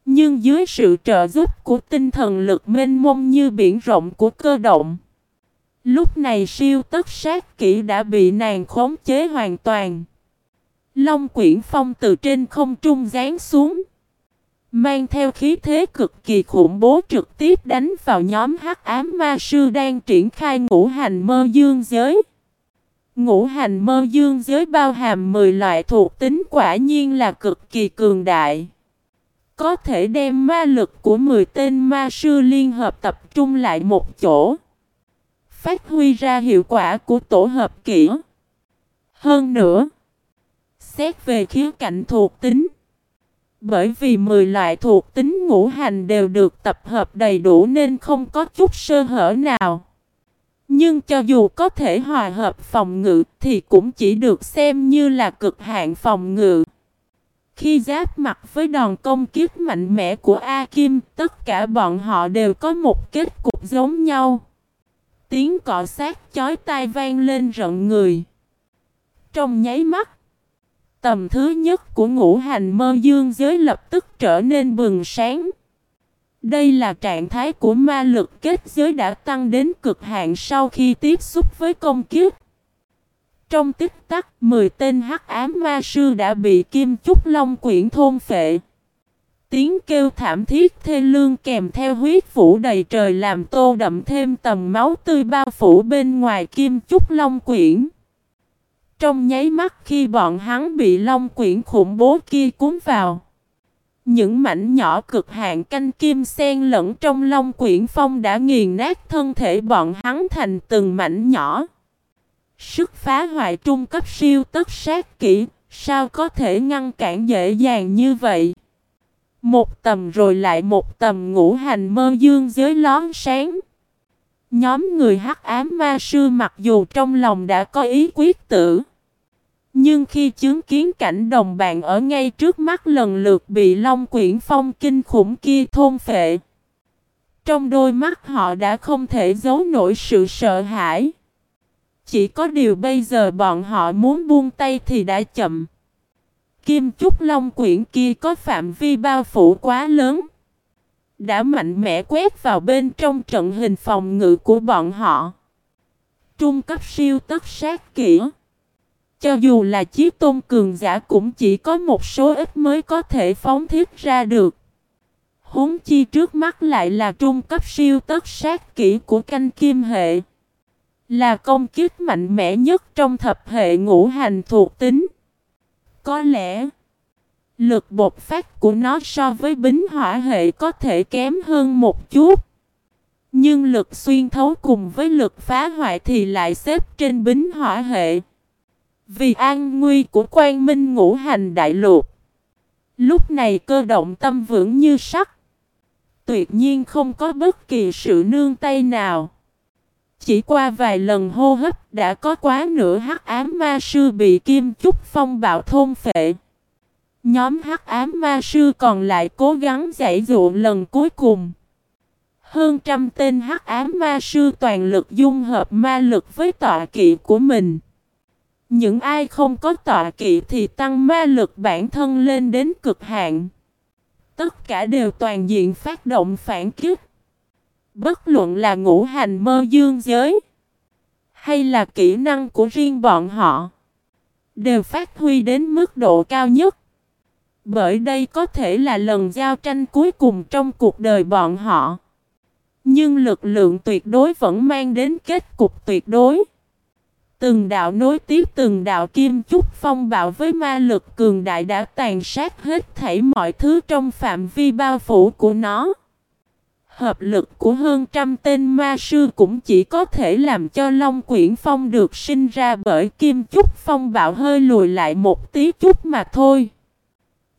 Nhưng dưới sự trợ giúp của tinh thần lực mênh mông như biển rộng của cơ động. Lúc này siêu tất sát kỹ đã bị nàng khống chế hoàn toàn. Long quyển phong từ trên không trung giáng xuống. Mang theo khí thế cực kỳ khủng bố trực tiếp đánh vào nhóm hắc ám ma sư đang triển khai ngũ hành mơ dương giới. Ngũ hành mơ dương giới bao hàm 10 loại thuộc tính quả nhiên là cực kỳ cường đại. Có thể đem ma lực của 10 tên ma sư liên hợp tập trung lại một chỗ. Phát huy ra hiệu quả của tổ hợp kỹ. Hơn nữa, xét về khía cạnh thuộc tính. Bởi vì 10 loại thuộc tính ngũ hành đều được tập hợp đầy đủ nên không có chút sơ hở nào. Nhưng cho dù có thể hòa hợp phòng ngự thì cũng chỉ được xem như là cực hạn phòng ngự. Khi giáp mặt với đòn công kiếp mạnh mẽ của A Kim, tất cả bọn họ đều có một kết cục giống nhau. Tiếng cọ sát chói tai vang lên rợn người. Trong nháy mắt, tầm thứ nhất của ngũ hành mơ dương giới lập tức trở nên bừng sáng. Đây là trạng thái của ma lực kết giới đã tăng đến cực hạn sau khi tiếp xúc với công kiếp. Trong tích tắc, 10 tên hắc ám ma sư đã bị kim chúc long quyển thôn phệ. Tiếng kêu thảm thiết thê lương kèm theo huyết phủ đầy trời làm tô đậm thêm tầng máu tươi bao phủ bên ngoài kim chúc long quyển. Trong nháy mắt khi bọn hắn bị long quyển khủng bố kia cuốn vào. Những mảnh nhỏ cực hạn canh kim sen lẫn trong long quyển phong đã nghiền nát thân thể bọn hắn thành từng mảnh nhỏ. Sức phá hoại trung cấp siêu tất sát kỹ, sao có thể ngăn cản dễ dàng như vậy? Một tầm rồi lại một tầm ngũ hành mơ dương dưới lón sáng. Nhóm người hắc ám ma sư mặc dù trong lòng đã có ý quyết tử. Nhưng khi chứng kiến cảnh đồng bạn ở ngay trước mắt lần lượt bị Long Quyển Phong kinh khủng kia thôn phệ. Trong đôi mắt họ đã không thể giấu nổi sự sợ hãi. Chỉ có điều bây giờ bọn họ muốn buông tay thì đã chậm. Kim Trúc Long quyển kia có phạm vi bao phủ quá lớn. Đã mạnh mẽ quét vào bên trong trận hình phòng ngự của bọn họ. Trung cấp siêu tất sát kỹ. Cho dù là chiếc tôn cường giả cũng chỉ có một số ít mới có thể phóng thiết ra được. Huống chi trước mắt lại là trung cấp siêu tất sát kỹ của canh kim hệ. Là công kiếp mạnh mẽ nhất trong thập hệ ngũ hành thuộc tính. Có lẽ, lực bột phát của nó so với bính hỏa hệ có thể kém hơn một chút. Nhưng lực xuyên thấu cùng với lực phá hoại thì lại xếp trên bính hỏa hệ. Vì an nguy của quan minh ngũ hành đại lục. Lúc này cơ động tâm vững như sắt. Tuyệt nhiên không có bất kỳ sự nương tay nào. Chỉ qua vài lần hô hấp đã có quá nửa hắc ám ma sư bị kim chúc phong bạo thôn phệ. Nhóm hắc ám ma sư còn lại cố gắng giải dụ lần cuối cùng. Hơn trăm tên hắc ám ma sư toàn lực dung hợp ma lực với tọa kỵ của mình. Những ai không có tọa kỵ thì tăng ma lực bản thân lên đến cực hạn. Tất cả đều toàn diện phát động phản kích. Bất luận là ngũ hành mơ dương giới, hay là kỹ năng của riêng bọn họ, đều phát huy đến mức độ cao nhất. Bởi đây có thể là lần giao tranh cuối cùng trong cuộc đời bọn họ. Nhưng lực lượng tuyệt đối vẫn mang đến kết cục tuyệt đối. Từng đạo nối tiếp từng đạo kim chúc phong bạo với ma lực cường đại đã tàn sát hết thảy mọi thứ trong phạm vi bao phủ của nó. Hợp lực của hơn trăm tên ma sư cũng chỉ có thể làm cho Long Quyển Phong được sinh ra bởi kim chúc phong bạo hơi lùi lại một tí chút mà thôi.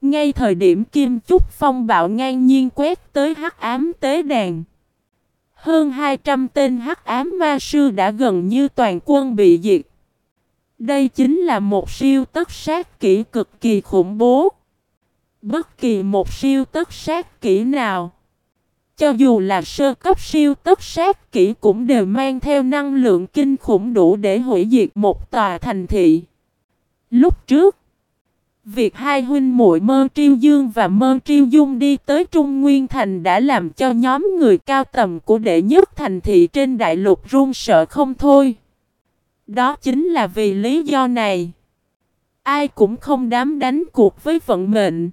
Ngay thời điểm kim chúc phong bạo ngang nhiên quét tới hắc ám tế đàn. Hơn 200 tên hắc ám ma sư đã gần như toàn quân bị diệt. Đây chính là một siêu tất sát kỹ cực kỳ khủng bố. Bất kỳ một siêu tất sát kỹ nào. Cho dù là sơ cấp siêu tất sát kỹ cũng đều mang theo năng lượng kinh khủng đủ để hủy diệt một tòa thành thị. Lúc trước, việc hai huynh muội Mơ Triêu Dương và Mơ Triêu Dung đi tới Trung Nguyên Thành đã làm cho nhóm người cao tầm của đệ nhất thành thị trên đại lục run sợ không thôi. Đó chính là vì lý do này. Ai cũng không dám đánh cuộc với vận mệnh.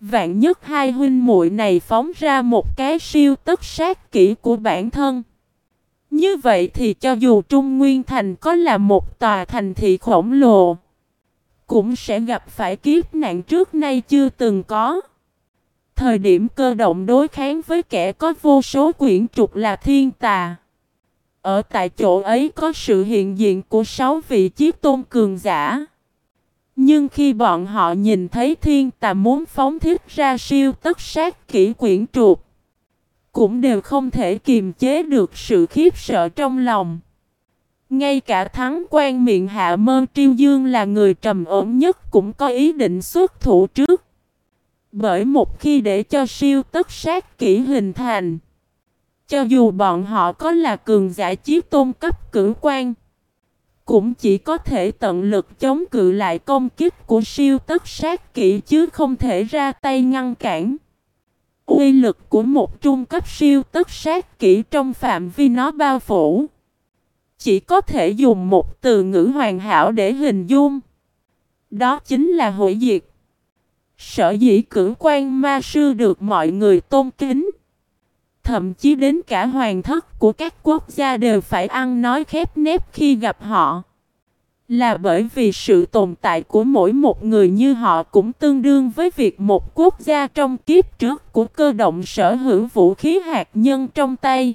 Vạn nhất hai huynh muội này phóng ra một cái siêu tất sát kỹ của bản thân. Như vậy thì cho dù Trung Nguyên Thành có là một tòa thành thị khổng lồ, cũng sẽ gặp phải kiếp nạn trước nay chưa từng có. Thời điểm cơ động đối kháng với kẻ có vô số quyển trục là thiên tà. Ở tại chỗ ấy có sự hiện diện của sáu vị chiếc tôn cường giả. Nhưng khi bọn họ nhìn thấy thiên tà muốn phóng thiết ra siêu tất sát kỹ quyển trục, cũng đều không thể kiềm chế được sự khiếp sợ trong lòng. Ngay cả thắng quan miệng hạ mơ triêu dương là người trầm ổn nhất cũng có ý định xuất thủ trước. Bởi một khi để cho siêu tất sát kỹ hình thành, cho dù bọn họ có là cường giả chiếc tôn cấp cử quan, cũng chỉ có thể tận lực chống cự lại công kích của siêu tất sát kỹ chứ không thể ra tay ngăn cản. Uy lực của một trung cấp siêu tất sát kỹ trong phạm vi nó bao phủ. Chỉ có thể dùng một từ ngữ hoàn hảo để hình dung. Đó chính là hủy diệt. Sở dĩ cử quan ma sư được mọi người tôn kính. Thậm chí đến cả hoàng thất của các quốc gia đều phải ăn nói khép nép khi gặp họ. Là bởi vì sự tồn tại của mỗi một người như họ cũng tương đương với việc một quốc gia trong kiếp trước của cơ động sở hữu vũ khí hạt nhân trong tay.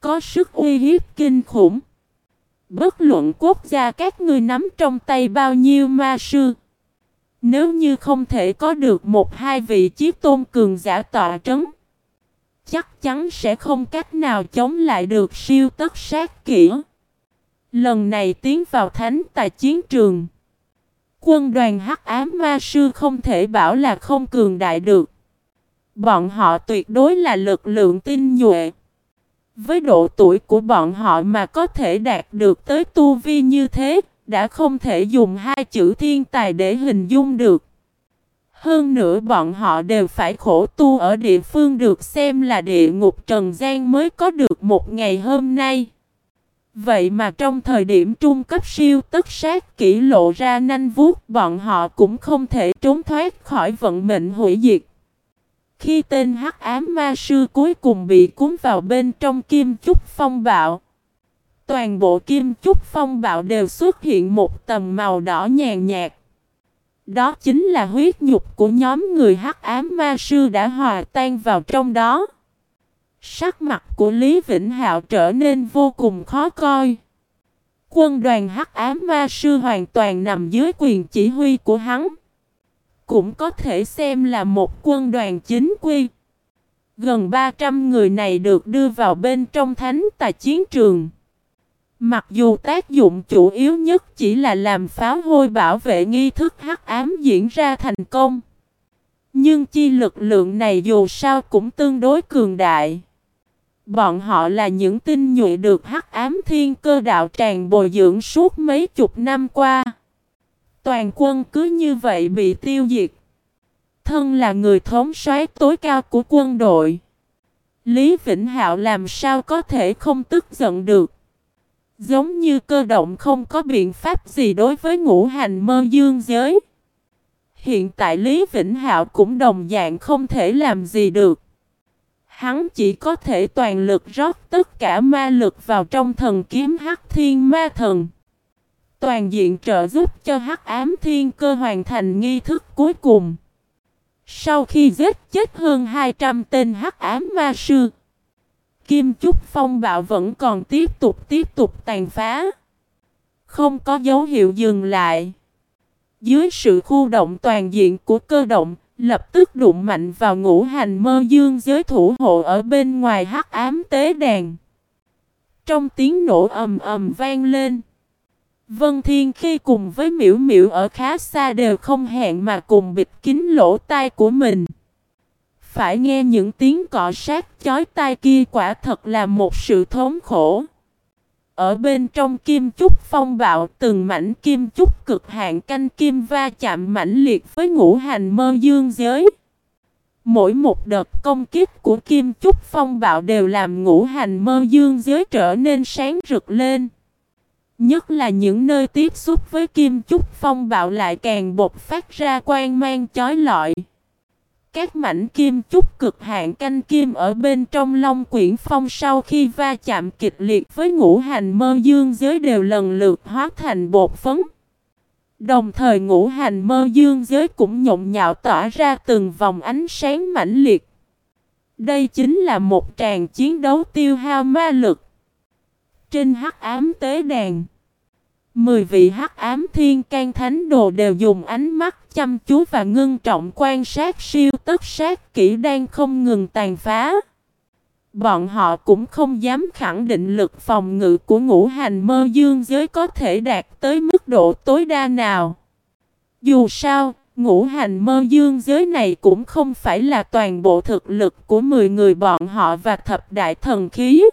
Có sức uy hiếp kinh khủng. Bất luận quốc gia các ngươi nắm trong tay bao nhiêu ma sư. Nếu như không thể có được một hai vị chiếc tôn cường giả tọa trấn, chắc chắn sẽ không cách nào chống lại được siêu tất sát kỹ. Lần này tiến vào thánh tài chiến trường. Quân đoàn hắc ám ma sư không thể bảo là không cường đại được. Bọn họ tuyệt đối là lực lượng tinh nhuệ. Với độ tuổi của bọn họ mà có thể đạt được tới tu vi như thế, đã không thể dùng hai chữ thiên tài để hình dung được. Hơn nữa bọn họ đều phải khổ tu ở địa phương được xem là địa ngục trần gian mới có được một ngày hôm nay. Vậy mà trong thời điểm trung cấp siêu tất sát kỹ lộ ra nanh vuốt bọn họ cũng không thể trốn thoát khỏi vận mệnh hủy diệt. Khi tên hắc ám ma sư cuối cùng bị cuốn vào bên trong kim chúc phong bạo. Toàn bộ kim chúc phong bạo đều xuất hiện một tầm màu đỏ nhàn nhạt. Đó chính là huyết nhục của nhóm người hắc ám ma sư đã hòa tan vào trong đó. Sắc mặt của Lý Vĩnh Hạo trở nên vô cùng khó coi. Quân đoàn hắc ám ma sư hoàn toàn nằm dưới quyền chỉ huy của hắn. Cũng có thể xem là một quân đoàn chính quy. Gần 300 người này được đưa vào bên trong thánh tài chiến trường. Mặc dù tác dụng chủ yếu nhất chỉ là làm pháo hôi bảo vệ nghi thức hắc ám diễn ra thành công. Nhưng chi lực lượng này dù sao cũng tương đối cường đại. Bọn họ là những tinh nhuệ được hắc ám thiên cơ đạo tràng bồi dưỡng suốt mấy chục năm qua. Toàn quân cứ như vậy bị tiêu diệt. Thân là người thống soái tối cao của quân đội. Lý Vĩnh Hạo làm sao có thể không tức giận được. Giống như cơ động không có biện pháp gì đối với ngũ hành mơ dương giới. Hiện tại Lý Vĩnh Hạo cũng đồng dạng không thể làm gì được. Hắn chỉ có thể toàn lực rót tất cả ma lực vào trong thần kiếm Hắc Thiên Ma Thần. Toàn diện trợ giúp cho Hắc Ám Thiên Cơ hoàn thành nghi thức cuối cùng. Sau khi giết chết hơn 200 tên Hắc Ám Ma Sư, Kim Chúc Phong bạo vẫn còn tiếp tục tiếp tục tàn phá. Không có dấu hiệu dừng lại. Dưới sự khu động toàn diện của cơ động, lập tức đụng mạnh vào ngũ hành mơ dương giới thủ hộ ở bên ngoài hắc ám tế đàn. Trong tiếng nổ ầm ầm vang lên. Vân Thiên khi cùng với miễu miễu ở khá xa đều không hẹn mà cùng bịt kín lỗ tai của mình. Phải nghe những tiếng cọ sát chói tai kia quả thật là một sự thống khổ. Ở bên trong kim chúc phong bạo, từng mảnh kim chúc cực hạn canh kim va chạm mãnh liệt với ngũ hành mơ dương giới. Mỗi một đợt công kích của kim chúc phong bạo đều làm ngũ hành mơ dương giới trở nên sáng rực lên. Nhất là những nơi tiếp xúc với kim chúc phong bạo lại càng bột phát ra quang mang chói lọi. Các mảnh kim chúc cực hạn canh kim ở bên trong long quyển phong sau khi va chạm kịch liệt với ngũ hành mơ dương giới đều lần lượt hóa thành bột phấn. Đồng thời ngũ hành mơ dương giới cũng nhộn nhạo tỏa ra từng vòng ánh sáng mãnh liệt. Đây chính là một tràng chiến đấu tiêu hao ma lực. Trên hắc ám tế đàn. Mười vị hắc ám thiên can thánh đồ đều dùng ánh mắt chăm chú và ngưng trọng quan sát siêu tất sát kỹ đang không ngừng tàn phá. Bọn họ cũng không dám khẳng định lực phòng ngự của ngũ hành mơ dương giới có thể đạt tới mức độ tối đa nào. Dù sao, ngũ hành mơ dương giới này cũng không phải là toàn bộ thực lực của 10 người bọn họ và thập đại thần khí.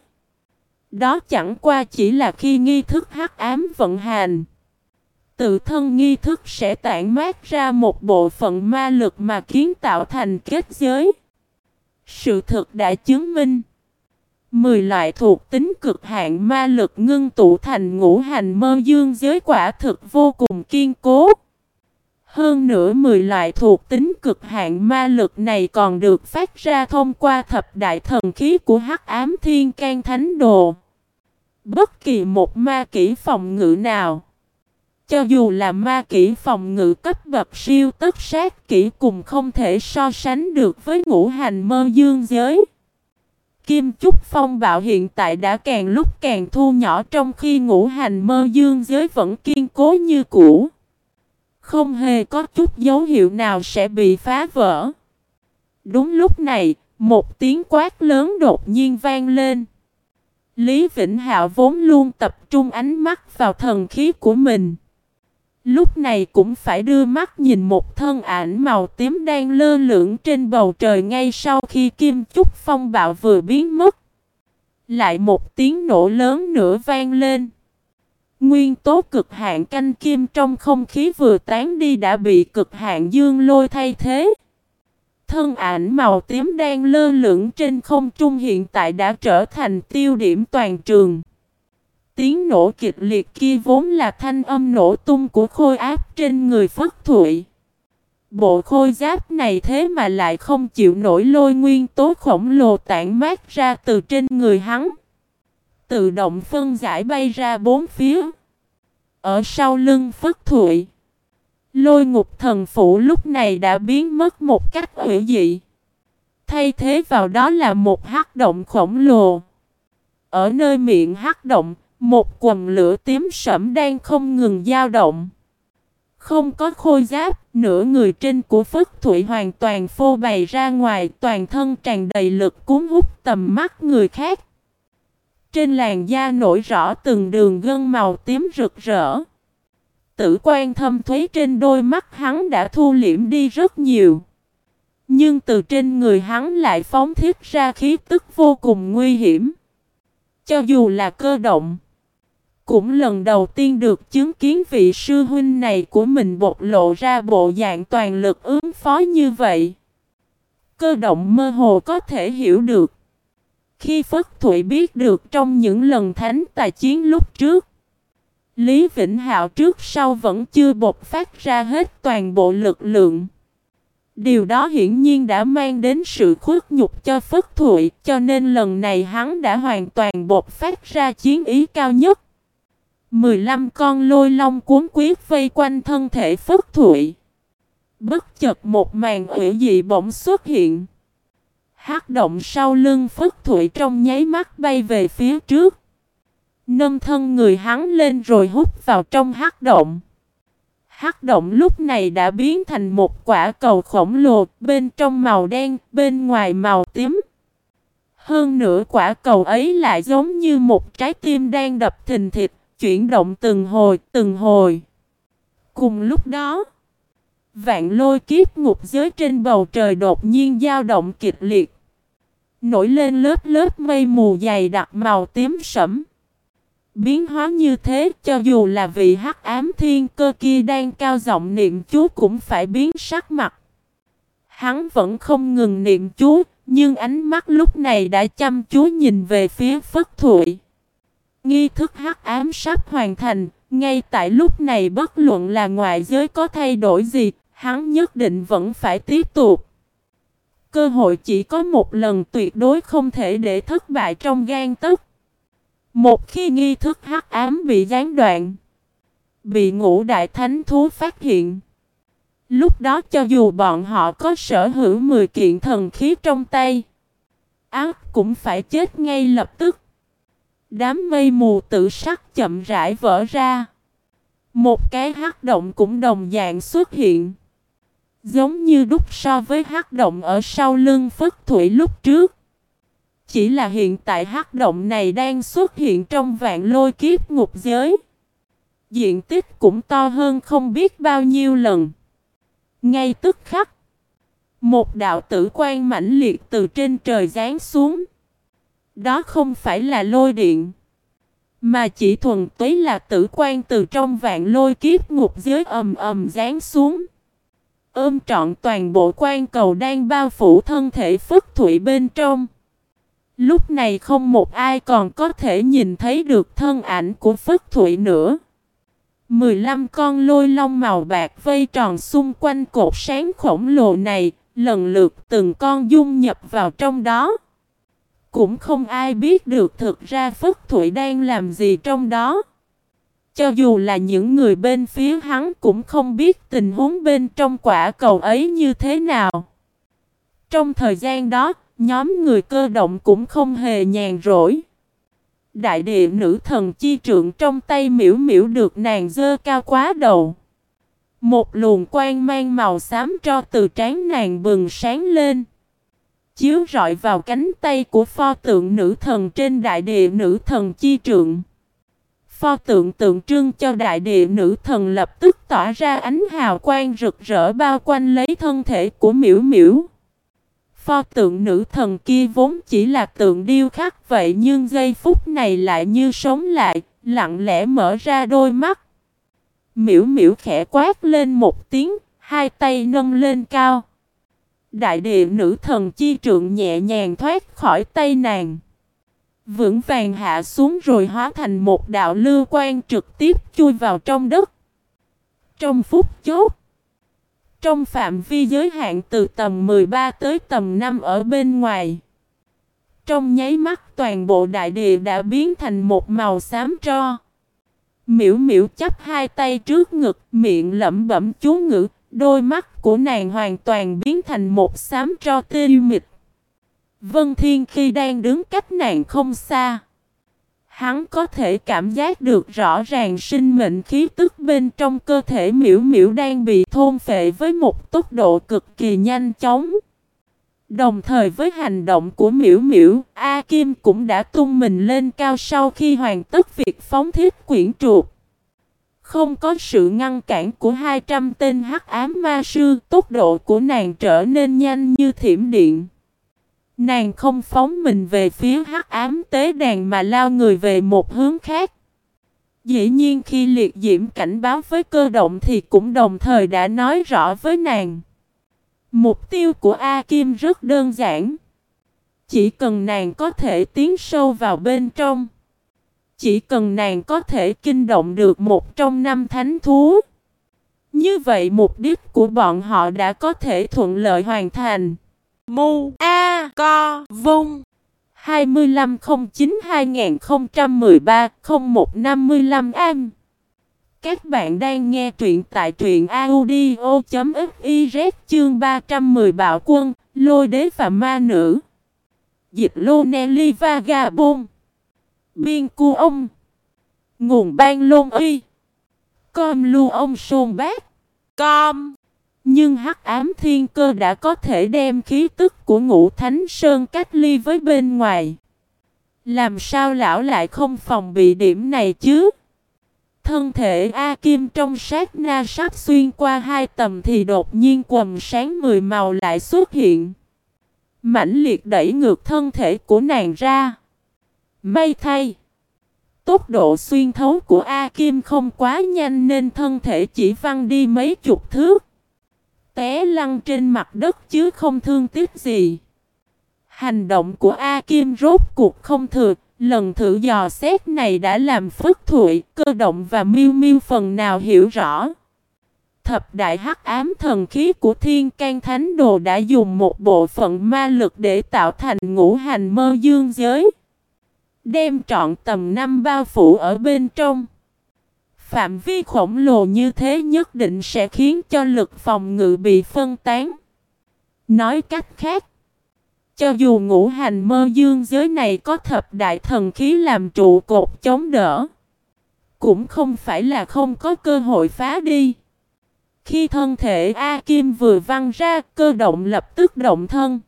Đó chẳng qua chỉ là khi nghi thức hắc ám vận hành. Tự thân nghi thức sẽ tản mát ra một bộ phận ma lực mà kiến tạo thành kết giới. Sự thực đã chứng minh. Mười loại thuộc tính cực hạn ma lực ngưng tụ thành ngũ hành mơ dương giới quả thực vô cùng kiên cố. Hơn nữa 10 loại thuộc tính cực hạn ma lực này còn được phát ra thông qua thập đại thần khí của Hắc Ám Thiên can Thánh Đồ. Bất kỳ một ma kỹ phòng ngự nào, cho dù là ma kỹ phòng ngự cấp bậc siêu tất sát kỹ cùng không thể so sánh được với ngũ hành mơ dương giới. Kim Trúc Phong bạo hiện tại đã càng lúc càng thu nhỏ trong khi ngũ hành mơ dương giới vẫn kiên cố như cũ. Không hề có chút dấu hiệu nào sẽ bị phá vỡ. Đúng lúc này, một tiếng quát lớn đột nhiên vang lên. Lý Vĩnh Hạo vốn luôn tập trung ánh mắt vào thần khí của mình. Lúc này cũng phải đưa mắt nhìn một thân ảnh màu tím đang lơ lửng trên bầu trời ngay sau khi Kim Trúc Phong bạo vừa biến mất. Lại một tiếng nổ lớn nữa vang lên. Nguyên tố cực hạn canh kim trong không khí vừa tán đi đã bị cực hạn dương lôi thay thế. Thân ảnh màu tím đang lơ lửng trên không trung hiện tại đã trở thành tiêu điểm toàn trường. Tiếng nổ kịch liệt kia vốn là thanh âm nổ tung của khôi áp trên người Phất Thụy. Bộ khôi giáp này thế mà lại không chịu nổi lôi nguyên tố khổng lồ tản mát ra từ trên người hắn. Tự động phân giải bay ra bốn phía. Ở sau lưng Phất Thụy. Lôi ngục thần phủ lúc này đã biến mất một cách hữu dị. Thay thế vào đó là một hắc động khổng lồ. Ở nơi miệng hắc động, một quần lửa tím sẫm đang không ngừng dao động. Không có khôi giáp, nửa người trên của Phất Thụy hoàn toàn phô bày ra ngoài, toàn thân tràn đầy lực cuốn hút tầm mắt người khác. Trên làn da nổi rõ từng đường gân màu tím rực rỡ. Tử quan thâm thuế trên đôi mắt hắn đã thu liễm đi rất nhiều. Nhưng từ trên người hắn lại phóng thiết ra khí tức vô cùng nguy hiểm. Cho dù là cơ động, cũng lần đầu tiên được chứng kiến vị sư huynh này của mình bộc lộ ra bộ dạng toàn lực ứng phó như vậy. Cơ động mơ hồ có thể hiểu được. Khi Phất Thụy biết được trong những lần thánh tài chiến lúc trước, Lý Vĩnh Hạo trước sau vẫn chưa bộc phát ra hết toàn bộ lực lượng. Điều đó hiển nhiên đã mang đến sự khuất nhục cho Phất Thụy, cho nên lần này hắn đã hoàn toàn bộc phát ra chiến ý cao nhất. 15 con lôi long cuốn quyết vây quanh thân thể Phất Thụy. Bất chợt một màn hủy dị bỗng xuất hiện. Hắc động sau lưng Phất Thụy trong nháy mắt bay về phía trước. Nâng thân người hắn lên rồi hút vào trong hắc động. Hắc động lúc này đã biến thành một quả cầu khổng lồ, bên trong màu đen, bên ngoài màu tím. Hơn nữa quả cầu ấy lại giống như một trái tim đang đập thình thịch, chuyển động từng hồi, từng hồi. Cùng lúc đó, vạn lôi kiếp ngục giới trên bầu trời đột nhiên dao động kịch liệt. Nổi lên lớp lớp mây mù dày đặc màu tím sẫm. Biến hóa như thế cho dù là vị hắc ám thiên cơ kia đang cao giọng niệm chú cũng phải biến sắc mặt. Hắn vẫn không ngừng niệm chú, nhưng ánh mắt lúc này đã chăm chú nhìn về phía Phất Thụy. Nghi thức hắc ám sắp hoàn thành, ngay tại lúc này bất luận là ngoại giới có thay đổi gì, hắn nhất định vẫn phải tiếp tục. Cơ hội chỉ có một lần tuyệt đối không thể để thất bại trong gan tức. Một khi nghi thức hắc ám bị gián đoạn, bị ngũ đại thánh thú phát hiện, lúc đó cho dù bọn họ có sở hữu 10 kiện thần khí trong tay, ác cũng phải chết ngay lập tức. Đám mây mù tự sắc chậm rãi vỡ ra. Một cái hắc động cũng đồng dạng xuất hiện. Giống như đúc so với hắc động ở sau lưng Phất Thủy lúc trước. Chỉ là hiện tại hắc động này đang xuất hiện trong vạn lôi kiếp ngục giới. Diện tích cũng to hơn không biết bao nhiêu lần. Ngay tức khắc. Một đạo tử quan mãnh liệt từ trên trời giáng xuống. Đó không phải là lôi điện. Mà chỉ thuần túy là tử quan từ trong vạn lôi kiếp ngục giới ầm ầm giáng xuống. Ôm trọn toàn bộ quan cầu đang bao phủ thân thể phất thủy bên trong. Lúc này không một ai còn có thể nhìn thấy được thân ảnh của phất Thụy nữa. 15 con lôi long màu bạc vây tròn xung quanh cột sáng khổng lồ này, lần lượt từng con dung nhập vào trong đó. Cũng không ai biết được thực ra Phất Thụy đang làm gì trong đó. Cho dù là những người bên phía hắn cũng không biết tình huống bên trong quả cầu ấy như thế nào. Trong thời gian đó, nhóm người cơ động cũng không hề nhàn rỗi. Đại địa nữ thần chi trượng trong tay miễu miễu được nàng dơ cao quá đầu. Một luồng quang mang màu xám cho từ trán nàng bừng sáng lên. Chiếu rọi vào cánh tay của pho tượng nữ thần trên đại địa nữ thần chi trượng. Pho tượng tượng trưng cho đại địa nữ thần lập tức tỏa ra ánh hào quang rực rỡ bao quanh lấy thân thể của miễu miễu. Pho tượng nữ thần kia vốn chỉ là tượng điêu khắc vậy nhưng giây phút này lại như sống lại, lặng lẽ mở ra đôi mắt. Miễu miễu khẽ quát lên một tiếng, hai tay nâng lên cao. Đại địa nữ thần chi trượng nhẹ nhàng thoát khỏi tay nàng. Vững vàng hạ xuống rồi hóa thành một đạo lưu quan trực tiếp chui vào trong đất. Trong phút chốt. Trong phạm vi giới hạn từ tầm 13 tới tầm 5 ở bên ngoài. Trong nháy mắt toàn bộ đại địa đã biến thành một màu xám tro. Miễu miễu chắp hai tay trước ngực, miệng lẩm bẩm chú ngữ, đôi mắt của nàng hoàn toàn biến thành một xám tro tiêu mịt. Vân Thiên khi đang đứng cách nàng không xa. Hắn có thể cảm giác được rõ ràng sinh mệnh khí tức bên trong cơ thể miễu miễu đang bị thôn phệ với một tốc độ cực kỳ nhanh chóng. Đồng thời với hành động của miễu miễu, A Kim cũng đã tung mình lên cao sau khi hoàn tất việc phóng thiết quyển trục. Không có sự ngăn cản của 200 tên hắc ám ma sư, tốc độ của nàng trở nên nhanh như thiểm điện. Nàng không phóng mình về phía hắc ám tế đàn mà lao người về một hướng khác. Dĩ nhiên khi liệt diễm cảnh báo với cơ động thì cũng đồng thời đã nói rõ với nàng. Mục tiêu của A Kim rất đơn giản. Chỉ cần nàng có thể tiến sâu vào bên trong. Chỉ cần nàng có thể kinh động được một trong năm thánh thú. Như vậy mục đích của bọn họ đã có thể thuận lợi hoàn thành. Mu A Co Vung 2509-2013-0155 Am Các bạn đang nghe truyện tại truyện audio.fiz chương 310 Bạo Quân, Lôi Đế và Ma Nữ. Dịch Lô Nelly Vagabond Biên Cu Ông. Nguồn Ban Lôn Y. Com Lu Ông Sôn Bác. Com nhưng hắc ám thiên cơ đã có thể đem khí tức của ngũ thánh sơn cách ly với bên ngoài. Làm sao lão lại không phòng bị điểm này chứ? Thân thể A Kim trong sát na sắp xuyên qua hai tầm thì đột nhiên quầm sáng mười màu lại xuất hiện. mãnh liệt đẩy ngược thân thể của nàng ra. May thay. Tốc độ xuyên thấu của A Kim không quá nhanh nên thân thể chỉ văng đi mấy chục thước té lăn trên mặt đất chứ không thương tiếc gì. Hành động của A Kim rốt cuộc không thừa, lần thử dò xét này đã làm Phất Thụy, cơ động và miêu miêu phần nào hiểu rõ. Thập đại hắc ám thần khí của Thiên can Thánh Đồ đã dùng một bộ phận ma lực để tạo thành ngũ hành mơ dương giới. Đem trọn tầm năm bao phủ ở bên trong. Phạm vi khổng lồ như thế nhất định sẽ khiến cho lực phòng ngự bị phân tán. Nói cách khác, cho dù ngũ hành mơ dương giới này có thập đại thần khí làm trụ cột chống đỡ, cũng không phải là không có cơ hội phá đi. Khi thân thể A Kim vừa văng ra, cơ động lập tức động thân.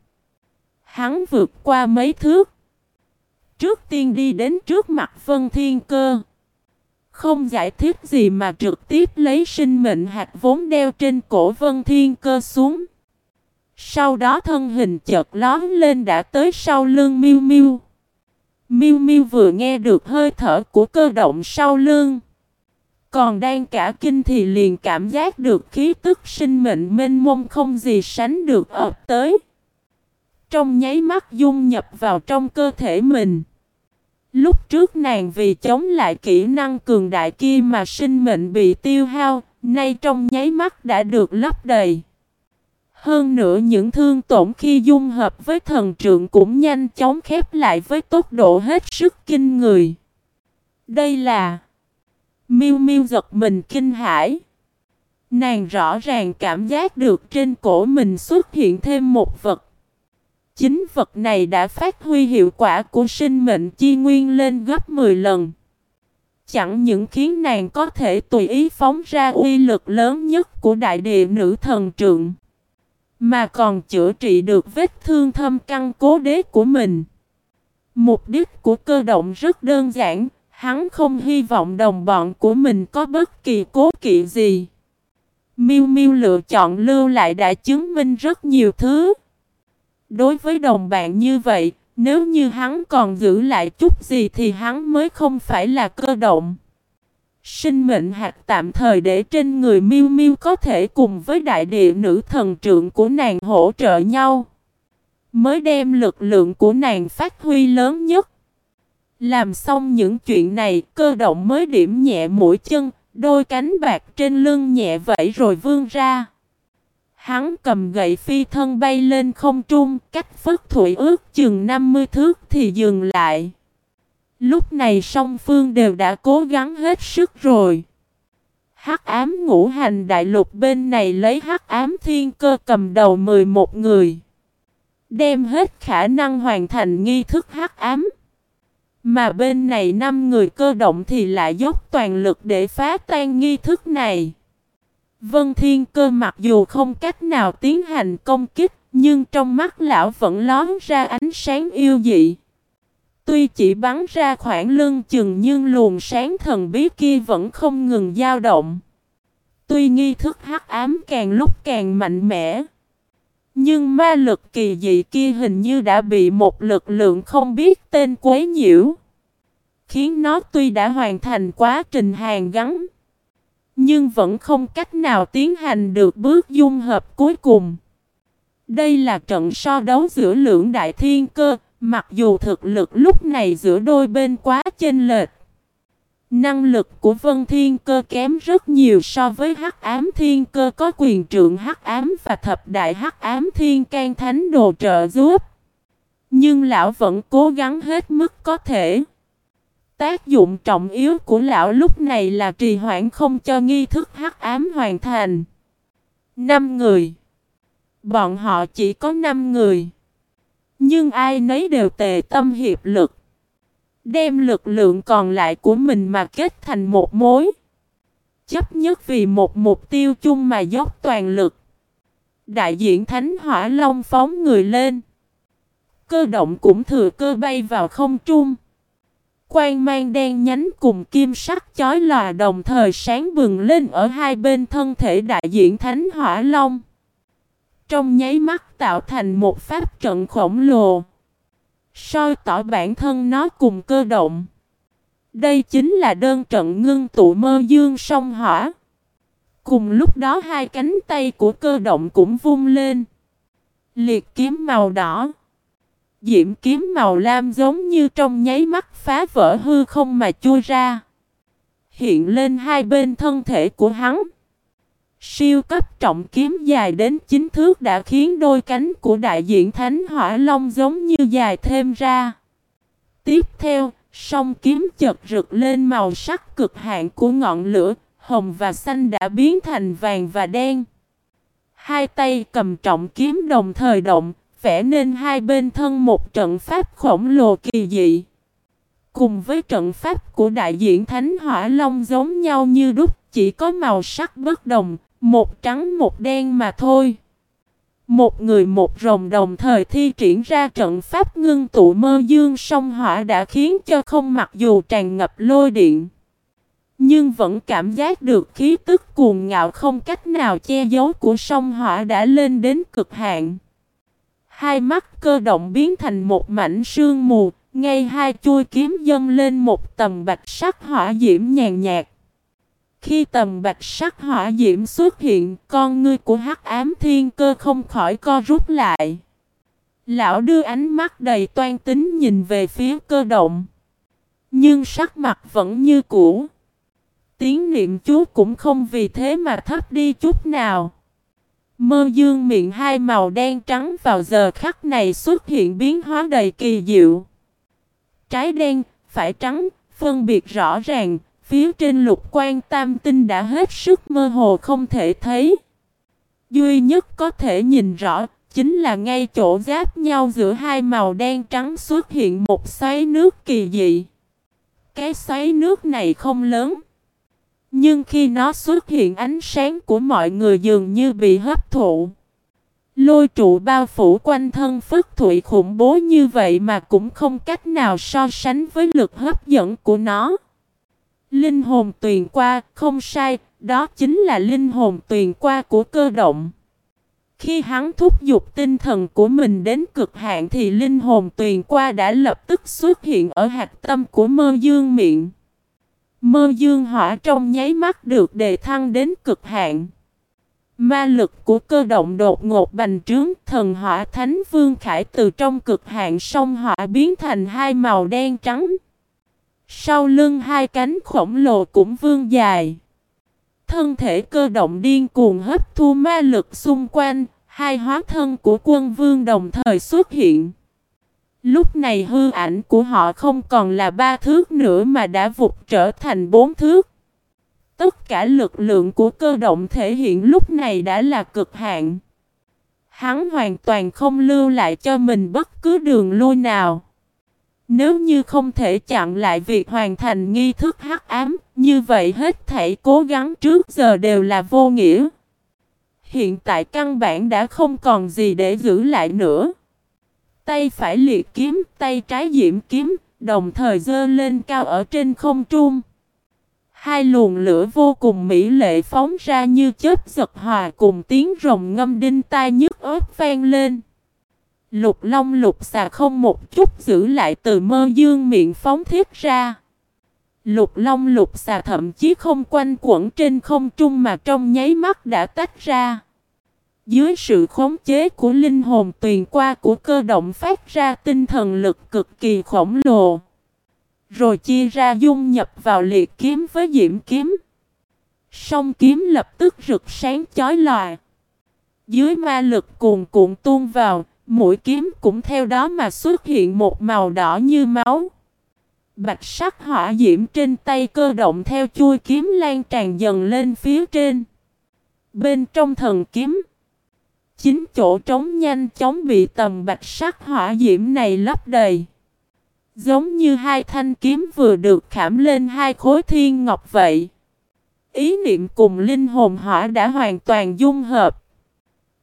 Hắn vượt qua mấy thước. Trước tiên đi đến trước mặt Vân Thiên Cơ. Không giải thích gì mà trực tiếp lấy sinh mệnh hạt vốn đeo trên cổ vân thiên cơ xuống. Sau đó thân hình chợt lón lên đã tới sau lưng miêu miêu. Miu Miu vừa nghe được hơi thở của cơ động sau lưng. Còn đang cả kinh thì liền cảm giác được khí tức sinh mệnh mênh mông không gì sánh được ập tới. Trong nháy mắt dung nhập vào trong cơ thể mình. Lúc trước nàng vì chống lại kỹ năng cường đại kia mà sinh mệnh bị tiêu hao, nay trong nháy mắt đã được lấp đầy. Hơn nữa những thương tổn khi dung hợp với thần trượng cũng nhanh chóng khép lại với tốc độ hết sức kinh người. Đây là Miu Miu giật mình kinh hãi. Nàng rõ ràng cảm giác được trên cổ mình xuất hiện thêm một vật. Chính vật này đã phát huy hiệu quả của sinh mệnh chi nguyên lên gấp 10 lần. Chẳng những khiến nàng có thể tùy ý phóng ra uy lực lớn nhất của đại địa nữ thần trượng. Mà còn chữa trị được vết thương thâm căn cố đế của mình. Mục đích của cơ động rất đơn giản, hắn không hy vọng đồng bọn của mình có bất kỳ cố kỵ gì. Miu Miu lựa chọn lưu lại đã chứng minh rất nhiều thứ. Đối với đồng bạn như vậy, nếu như hắn còn giữ lại chút gì thì hắn mới không phải là cơ động. Sinh mệnh hạt tạm thời để trên người Miu Miu có thể cùng với đại địa nữ thần trượng của nàng hỗ trợ nhau. Mới đem lực lượng của nàng phát huy lớn nhất. Làm xong những chuyện này, cơ động mới điểm nhẹ mũi chân, đôi cánh bạc trên lưng nhẹ vẫy rồi vươn ra. Hắn cầm gậy phi thân bay lên không trung, cách phất thủy ước chừng 50 thước thì dừng lại. Lúc này song phương đều đã cố gắng hết sức rồi. Hắc ám ngũ hành đại lục bên này lấy hắc ám thiên cơ cầm đầu 11 người. Đem hết khả năng hoàn thành nghi thức hắc ám. Mà bên này năm người cơ động thì lại dốc toàn lực để phá tan nghi thức này. Vân Thiên Cơ mặc dù không cách nào tiến hành công kích, nhưng trong mắt lão vẫn lón ra ánh sáng yêu dị. Tuy chỉ bắn ra khoảng lưng chừng nhưng luồng sáng thần bí kia vẫn không ngừng dao động. Tuy nghi thức hắc ám càng lúc càng mạnh mẽ. Nhưng ma lực kỳ dị kia hình như đã bị một lực lượng không biết tên quấy nhiễu. Khiến nó tuy đã hoàn thành quá trình hàn gắn. Nhưng vẫn không cách nào tiến hành được bước dung hợp cuối cùng. Đây là trận so đấu giữa lưỡng đại thiên cơ, mặc dù thực lực lúc này giữa đôi bên quá chênh lệch. Năng lực của Vân Thiên Cơ kém rất nhiều so với Hắc Ám Thiên Cơ có quyền trượng Hắc Ám và thập đại Hắc Ám Thiên Can Thánh đồ trợ giúp. Nhưng lão vẫn cố gắng hết mức có thể. Tác dụng trọng yếu của lão lúc này là trì hoãn không cho nghi thức Hắc Ám hoàn thành. Năm người. Bọn họ chỉ có năm người. Nhưng ai nấy đều tề tâm hiệp lực. Đem lực lượng còn lại của mình mà kết thành một mối. Chấp nhất vì một mục tiêu chung mà dốc toàn lực. Đại diện Thánh Hỏa Long phóng người lên. Cơ động cũng thừa cơ bay vào không trung. Quang mang đen nhánh cùng kim sắc chói lòa đồng thời sáng bừng lên ở hai bên thân thể đại diện Thánh Hỏa Long. Trong nháy mắt tạo thành một pháp trận khổng lồ soi tỏ bản thân nó cùng cơ động. Đây chính là đơn trận ngưng tụ mơ dương sông hỏa. Cùng lúc đó hai cánh tay của cơ động cũng vung lên. Liệt kiếm màu đỏ. Diễm kiếm màu lam giống như trong nháy mắt phá vỡ hư không mà chui ra. Hiện lên hai bên thân thể của hắn. Siêu cấp trọng kiếm dài đến chính thước đã khiến đôi cánh của đại diện Thánh Hỏa Long giống như dài thêm ra. Tiếp theo, song kiếm chật rực lên màu sắc cực hạn của ngọn lửa, hồng và xanh đã biến thành vàng và đen. Hai tay cầm trọng kiếm đồng thời động, vẽ nên hai bên thân một trận pháp khổng lồ kỳ dị. Cùng với trận pháp của đại diện Thánh Hỏa Long giống nhau như đúc, chỉ có màu sắc bất đồng, một trắng một đen mà thôi. Một người một rồng đồng thời thi triển ra trận pháp ngưng tụ mơ dương sông hỏa đã khiến cho không mặc dù tràn ngập lôi điện. Nhưng vẫn cảm giác được khí tức cuồng ngạo không cách nào che giấu của sông hỏa đã lên đến cực hạn. Hai mắt cơ động biến thành một mảnh sương mù, ngay hai chui kiếm dâng lên một tầm bạch sắc hỏa diễm nhàn nhạt. Khi tầm bạch sắc hỏa diễm xuất hiện, con ngươi của hắc ám thiên cơ không khỏi co rút lại. Lão đưa ánh mắt đầy toan tính nhìn về phía cơ động. Nhưng sắc mặt vẫn như cũ. Tiếng niệm chú cũng không vì thế mà thấp đi chút nào. Mơ dương miệng hai màu đen trắng vào giờ khắc này xuất hiện biến hóa đầy kỳ diệu. Trái đen, phải trắng, phân biệt rõ ràng, phía trên lục quan tam tinh đã hết sức mơ hồ không thể thấy. Duy nhất có thể nhìn rõ, chính là ngay chỗ giáp nhau giữa hai màu đen trắng xuất hiện một xoáy nước kỳ dị. Cái xoáy nước này không lớn. Nhưng khi nó xuất hiện ánh sáng của mọi người dường như bị hấp thụ. Lôi trụ bao phủ quanh thân phất thụy khủng bố như vậy mà cũng không cách nào so sánh với lực hấp dẫn của nó. Linh hồn tuyền qua, không sai, đó chính là linh hồn tuyền qua của cơ động. Khi hắn thúc giục tinh thần của mình đến cực hạn thì linh hồn tuyền qua đã lập tức xuất hiện ở hạt tâm của mơ dương miệng. Mơ dương hỏa trong nháy mắt được đề thăng đến cực hạn. Ma lực của cơ động đột ngột bành trướng thần hỏa thánh vương khải từ trong cực hạn sông hỏa biến thành hai màu đen trắng. Sau lưng hai cánh khổng lồ cũng vương dài. Thân thể cơ động điên cuồng hấp thu ma lực xung quanh, hai hóa thân của quân vương đồng thời xuất hiện. Lúc này hư ảnh của họ không còn là ba thước nữa mà đã vụt trở thành bốn thước. Tất cả lực lượng của cơ động thể hiện lúc này đã là cực hạn. Hắn hoàn toàn không lưu lại cho mình bất cứ đường lui nào. Nếu như không thể chặn lại việc hoàn thành nghi thức hắc ám, như vậy hết thảy cố gắng trước giờ đều là vô nghĩa. Hiện tại căn bản đã không còn gì để giữ lại nữa. Tay phải liệt kiếm, tay trái diễm kiếm, đồng thời dơ lên cao ở trên không trung. Hai luồng lửa vô cùng mỹ lệ phóng ra như chớp giật hòa cùng tiếng rồng ngâm đinh tai nhức ớt vang lên. Lục long lục xà không một chút giữ lại từ mơ dương miệng phóng thiết ra. Lục long lục xà thậm chí không quanh quẩn trên không trung mà trong nháy mắt đã tách ra. Dưới sự khống chế của linh hồn tuyền qua của cơ động phát ra tinh thần lực cực kỳ khổng lồ. Rồi chia ra dung nhập vào liệt kiếm với diễm kiếm. Song kiếm lập tức rực sáng chói lòa. Dưới ma lực cuồn cuộn tuôn vào, mũi kiếm cũng theo đó mà xuất hiện một màu đỏ như máu. Bạch sắc hỏa diễm trên tay cơ động theo chui kiếm lan tràn dần lên phía trên. Bên trong thần kiếm, chính chỗ trống nhanh chóng bị tầm bạch sắc hỏa diễm này lấp đầy. Giống như hai thanh kiếm vừa được khảm lên hai khối thiên ngọc vậy. Ý niệm cùng linh hồn hỏa đã hoàn toàn dung hợp.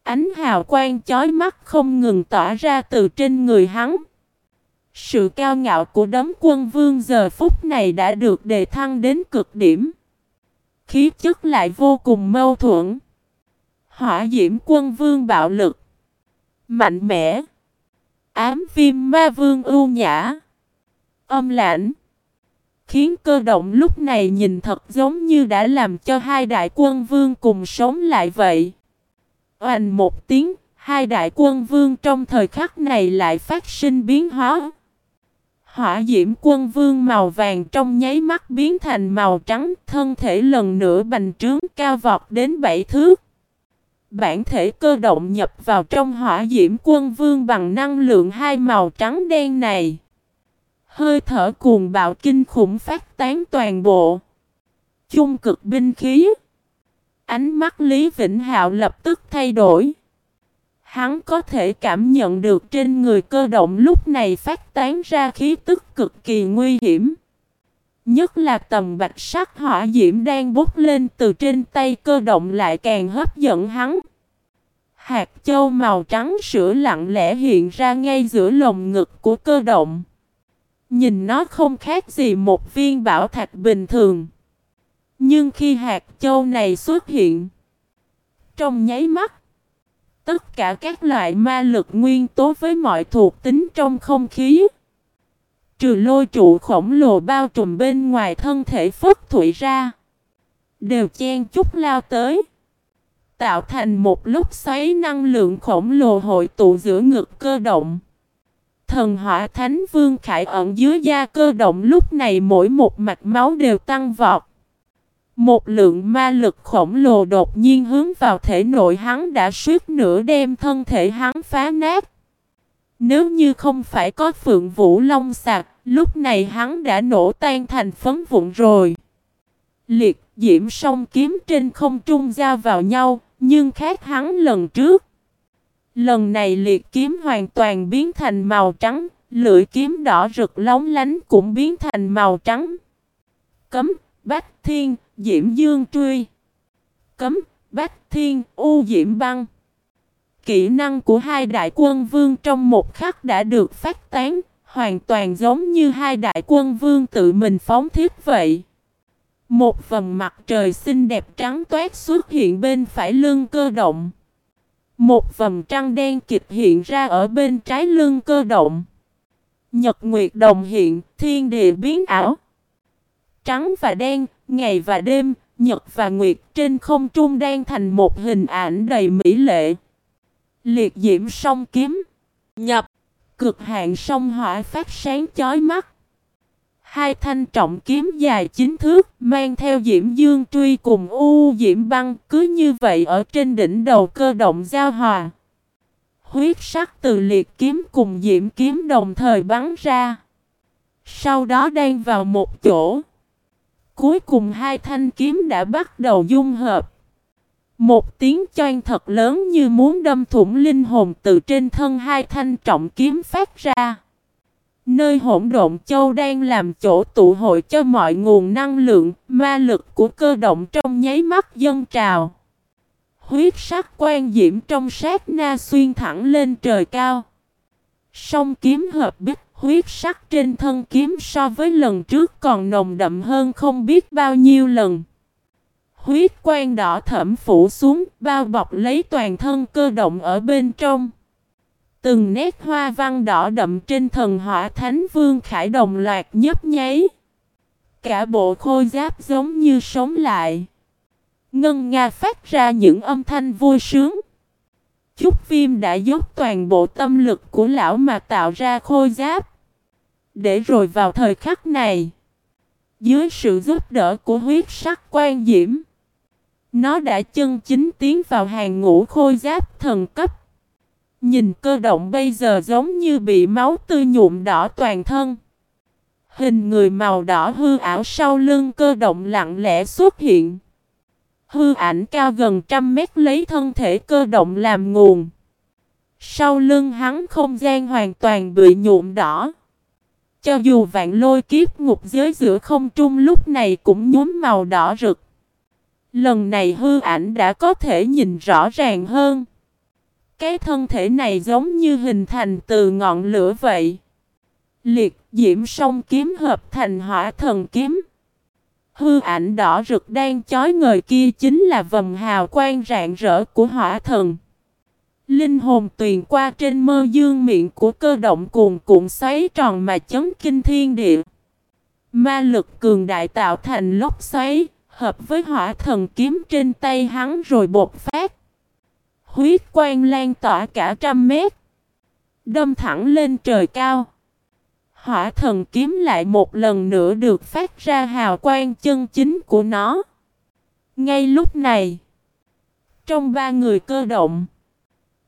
Ánh hào quang chói mắt không ngừng tỏa ra từ trên người hắn. Sự cao ngạo của đấm quân vương giờ phút này đã được đề thăng đến cực điểm. Khí chất lại vô cùng mâu thuẫn. Hỏa diễm quân vương bạo lực. Mạnh mẽ. Ám viêm ma vương ưu nhã. Âm lãnh. Khiến cơ động lúc này nhìn thật giống như đã làm cho hai đại quân vương cùng sống lại vậy. Oanh một tiếng, hai đại quân vương trong thời khắc này lại phát sinh biến hóa. Hỏa diễm quân vương màu vàng trong nháy mắt biến thành màu trắng, thân thể lần nữa bành trướng cao vọt đến bảy thước. Bản thể cơ động nhập vào trong hỏa diễm quân vương bằng năng lượng hai màu trắng đen này. Hơi thở cuồng bạo kinh khủng phát tán toàn bộ. Chung cực binh khí. Ánh mắt Lý Vĩnh Hạo lập tức thay đổi. Hắn có thể cảm nhận được trên người cơ động lúc này phát tán ra khí tức cực kỳ nguy hiểm. Nhất là tầm bạch sắc hỏa diễm đang bút lên từ trên tay cơ động lại càng hấp dẫn hắn. Hạt châu màu trắng sữa lặng lẽ hiện ra ngay giữa lồng ngực của cơ động. Nhìn nó không khác gì một viên bảo thạch bình thường. Nhưng khi hạt châu này xuất hiện, trong nháy mắt, tất cả các loại ma lực nguyên tố với mọi thuộc tính trong không khí, Trừ lôi trụ khổng lồ bao trùm bên ngoài thân thể Phất thủy ra. Đều chen chút lao tới. Tạo thành một lúc xoáy năng lượng khổng lồ hội tụ giữa ngực cơ động. Thần hỏa thánh vương khải ẩn dưới da cơ động lúc này mỗi một mạch máu đều tăng vọt. Một lượng ma lực khổng lồ đột nhiên hướng vào thể nội hắn đã suýt nửa đem thân thể hắn phá nát. Nếu như không phải có phượng vũ long sạc, lúc này hắn đã nổ tan thành phấn vụn rồi. Liệt diễm song kiếm trên không trung giao vào nhau, nhưng khác hắn lần trước. Lần này liệt kiếm hoàn toàn biến thành màu trắng, lưỡi kiếm đỏ rực lóng lánh cũng biến thành màu trắng. Cấm, bách thiên, diễm dương truy. Cấm, bách thiên, u diễm băng. Kỹ năng của hai đại quân vương trong một khắc đã được phát tán, hoàn toàn giống như hai đại quân vương tự mình phóng thiết vậy. Một vầng mặt trời xinh đẹp trắng toát xuất hiện bên phải lưng cơ động. Một vầng trăng đen kịch hiện ra ở bên trái lưng cơ động. Nhật Nguyệt đồng hiện, thiên địa biến ảo. Trắng và đen, ngày và đêm, nhật và nguyệt trên không trung đang thành một hình ảnh đầy mỹ lệ. Liệt diễm song kiếm. Nhập. Cực hạn song hỏa phát sáng chói mắt. Hai thanh trọng kiếm dài chính thước, mang theo diễm dương truy cùng u diễm băng, cứ như vậy ở trên đỉnh đầu cơ động giao hòa. Huyết sắc từ liệt kiếm cùng diễm kiếm đồng thời bắn ra. Sau đó đang vào một chỗ. Cuối cùng hai thanh kiếm đã bắt đầu dung hợp. Một tiếng choang thật lớn như muốn đâm thủng linh hồn từ trên thân hai thanh trọng kiếm phát ra. Nơi hỗn độn châu đang làm chỗ tụ hội cho mọi nguồn năng lượng, ma lực của cơ động trong nháy mắt dân trào. Huyết sắc quan diễm trong sát na xuyên thẳng lên trời cao. Song kiếm hợp bích huyết sắc trên thân kiếm so với lần trước còn nồng đậm hơn không biết bao nhiêu lần. Huyết quan đỏ thẩm phủ xuống, bao bọc lấy toàn thân cơ động ở bên trong. Từng nét hoa văn đỏ đậm trên thần hỏa thánh vương khải đồng loạt nhấp nháy. Cả bộ khôi giáp giống như sống lại. Ngân Nga phát ra những âm thanh vui sướng. Chúc viêm đã dốc toàn bộ tâm lực của lão mà tạo ra khôi giáp. Để rồi vào thời khắc này, dưới sự giúp đỡ của huyết sắc quan diễm, nó đã chân chính tiến vào hàng ngũ khôi giáp thần cấp. Nhìn cơ động bây giờ giống như bị máu tươi nhuộm đỏ toàn thân. Hình người màu đỏ hư ảo sau lưng cơ động lặng lẽ xuất hiện. Hư ảnh cao gần trăm mét lấy thân thể cơ động làm nguồn. Sau lưng hắn không gian hoàn toàn bị nhuộm đỏ. Cho dù vạn lôi kiếp ngục giới giữa không trung lúc này cũng nhuốm màu đỏ rực. Lần này hư ảnh đã có thể nhìn rõ ràng hơn. Cái thân thể này giống như hình thành từ ngọn lửa vậy. Liệt diễm sông kiếm hợp thành hỏa thần kiếm. Hư ảnh đỏ rực đang chói ngời kia chính là vầng hào quang rạng rỡ của hỏa thần. Linh hồn tuyền qua trên mơ dương miệng của cơ động cuồn cuộn xoáy tròn mà chấn kinh thiên địa. Ma lực cường đại tạo thành lốc xoáy, hợp với hỏa thần kiếm trên tay hắn rồi bột phát. Huyết quang lan tỏa cả trăm mét. Đâm thẳng lên trời cao. Hỏa thần kiếm lại một lần nữa được phát ra hào quang chân chính của nó. Ngay lúc này, trong ba người cơ động,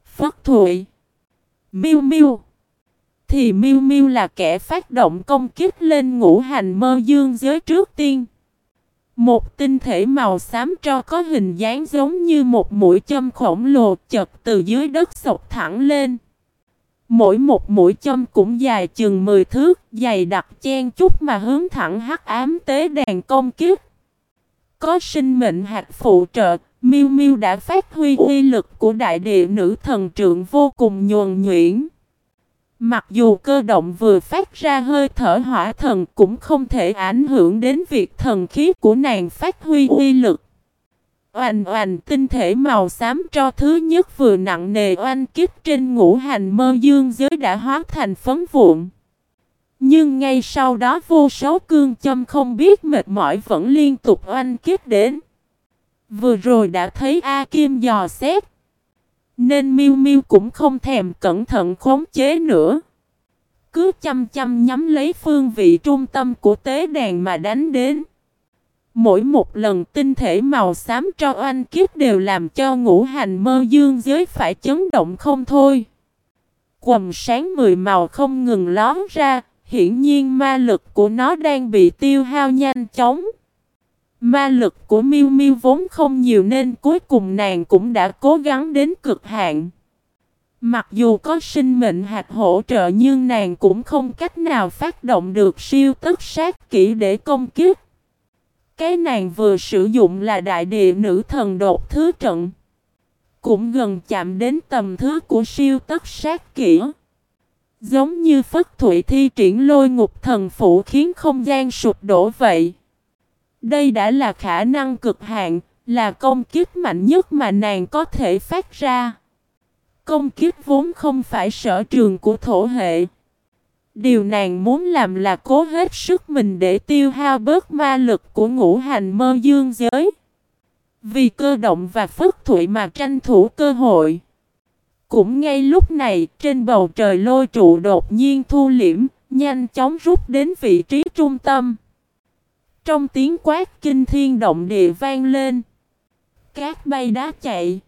Phất Thụy, Miu Miu, thì Miu Miu là kẻ phát động công kích lên ngũ hành mơ dương giới trước tiên. Một tinh thể màu xám cho có hình dáng giống như một mũi châm khổng lồ chật từ dưới đất sọc thẳng lên. Mỗi một mũi châm cũng dài chừng 10 thước, dày đặc chen chút mà hướng thẳng hắc ám tế đàn công kiếp. Có sinh mệnh hạt phụ trợ, Miu Miu đã phát huy uy lực của đại địa nữ thần trượng vô cùng nhuần nhuyễn. Mặc dù cơ động vừa phát ra hơi thở hỏa thần cũng không thể ảnh hưởng đến việc thần khí của nàng phát huy uy lực. Oanh oanh, tinh thể màu xám cho thứ nhất vừa nặng nề oanh kích trên ngũ hành mơ dương giới đã hóa thành phấn vụn. Nhưng ngay sau đó vô số cương châm không biết mệt mỏi vẫn liên tục oanh kích đến. Vừa rồi đã thấy A Kim dò xét. Nên miu miu cũng không thèm cẩn thận khống chế nữa. Cứ chăm chăm nhắm lấy phương vị trung tâm của tế đàn mà đánh đến. Mỗi một lần tinh thể màu xám cho oanh kiếp đều làm cho ngũ hành mơ dương giới phải chấn động không thôi. Quầm sáng mười màu không ngừng lón ra, hiển nhiên ma lực của nó đang bị tiêu hao nhanh chóng. Ma lực của Miu Miu vốn không nhiều nên cuối cùng nàng cũng đã cố gắng đến cực hạn. Mặc dù có sinh mệnh hạt hỗ trợ nhưng nàng cũng không cách nào phát động được siêu tất sát kỹ để công kiếp. Cái nàng vừa sử dụng là đại địa nữ thần đột thứ trận. Cũng gần chạm đến tầm thứ của siêu tất sát kỹ. Giống như phất thụy thi triển lôi ngục thần phủ khiến không gian sụp đổ vậy. Đây đã là khả năng cực hạn, là công kiếp mạnh nhất mà nàng có thể phát ra. Công kiếp vốn không phải sở trường của thổ hệ. Điều nàng muốn làm là cố hết sức mình để tiêu hao bớt ma lực của ngũ hành mơ dương giới. Vì cơ động và phất thụy mà tranh thủ cơ hội. Cũng ngay lúc này, trên bầu trời lôi trụ đột nhiên thu liễm, nhanh chóng rút đến vị trí trung tâm. Trong tiếng quát kinh thiên động địa vang lên. Cát bay đá chạy.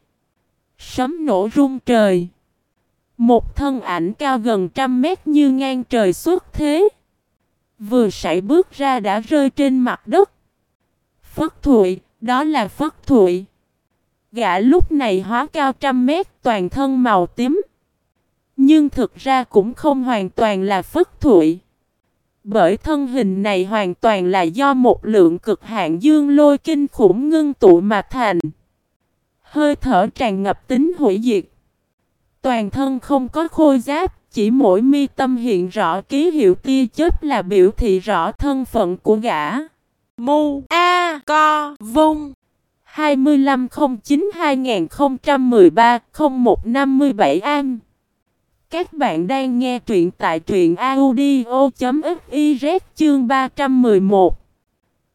Sấm nổ rung trời. Một thân ảnh cao gần trăm mét như ngang trời xuất thế. Vừa sải bước ra đã rơi trên mặt đất. Phất Thụy, đó là Phất Thụy. Gã lúc này hóa cao trăm mét toàn thân màu tím. Nhưng thực ra cũng không hoàn toàn là Phất Thụy. Bởi thân hình này hoàn toàn là do một lượng cực hạn dương lôi kinh khủng ngưng tụ mà thành. Hơi thở tràn ngập tính hủy diệt. Toàn thân không có khôi giáp, chỉ mỗi mi tâm hiện rõ ký hiệu tia chớp là biểu thị rõ thân phận của gã. Mu A Co Vung 2509-2013-0157 An các bạn đang nghe truyện tại truyện audio.fiz chương 311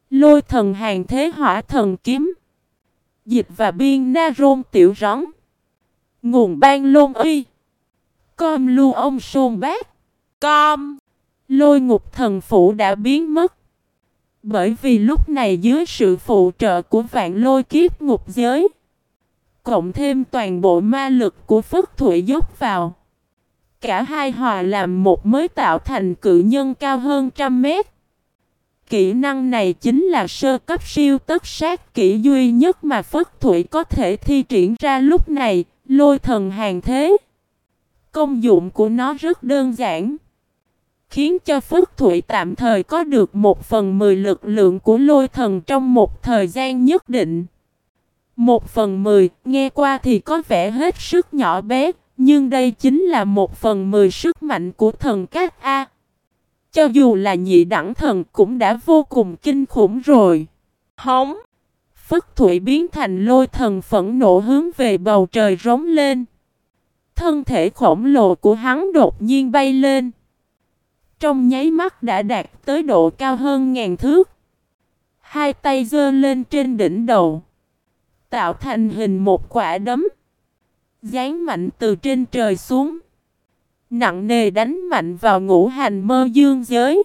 Lôi thần hàng thế hỏa thần kiếm Dịch và biên na rôn tiểu rắn Nguồn ban lôn uy. Com lưu ông sôn bác Com. Lôi ngục thần phủ đã biến mất. Bởi vì lúc này dưới sự phụ trợ của vạn lôi kiếp ngục giới. Cộng thêm toàn bộ ma lực của Phất Thụy dốc vào. Cả hai hòa làm một mới tạo thành cự nhân cao hơn trăm mét. Kỹ năng này chính là sơ cấp siêu tất sát kỹ duy nhất mà Phất Thụy có thể thi triển ra lúc này, Lôi thần hàng thế. Công dụng của nó rất đơn giản. Khiến cho Phước Thụy tạm thời có được một phần mười lực lượng của lôi thần trong một thời gian nhất định. Một phần mười, nghe qua thì có vẻ hết sức nhỏ bé, nhưng đây chính là một phần mười sức mạnh của thần các A. Cho dù là nhị đẳng thần cũng đã vô cùng kinh khủng rồi. Hống! Phất Thụy biến thành lôi thần phẫn nộ hướng về bầu trời rống lên. Thân thể khổng lồ của hắn đột nhiên bay lên. Trong nháy mắt đã đạt tới độ cao hơn ngàn thước. Hai tay giơ lên trên đỉnh đầu. Tạo thành hình một quả đấm giáng mạnh từ trên trời xuống. Nặng nề đánh mạnh vào ngũ hành mơ dương giới.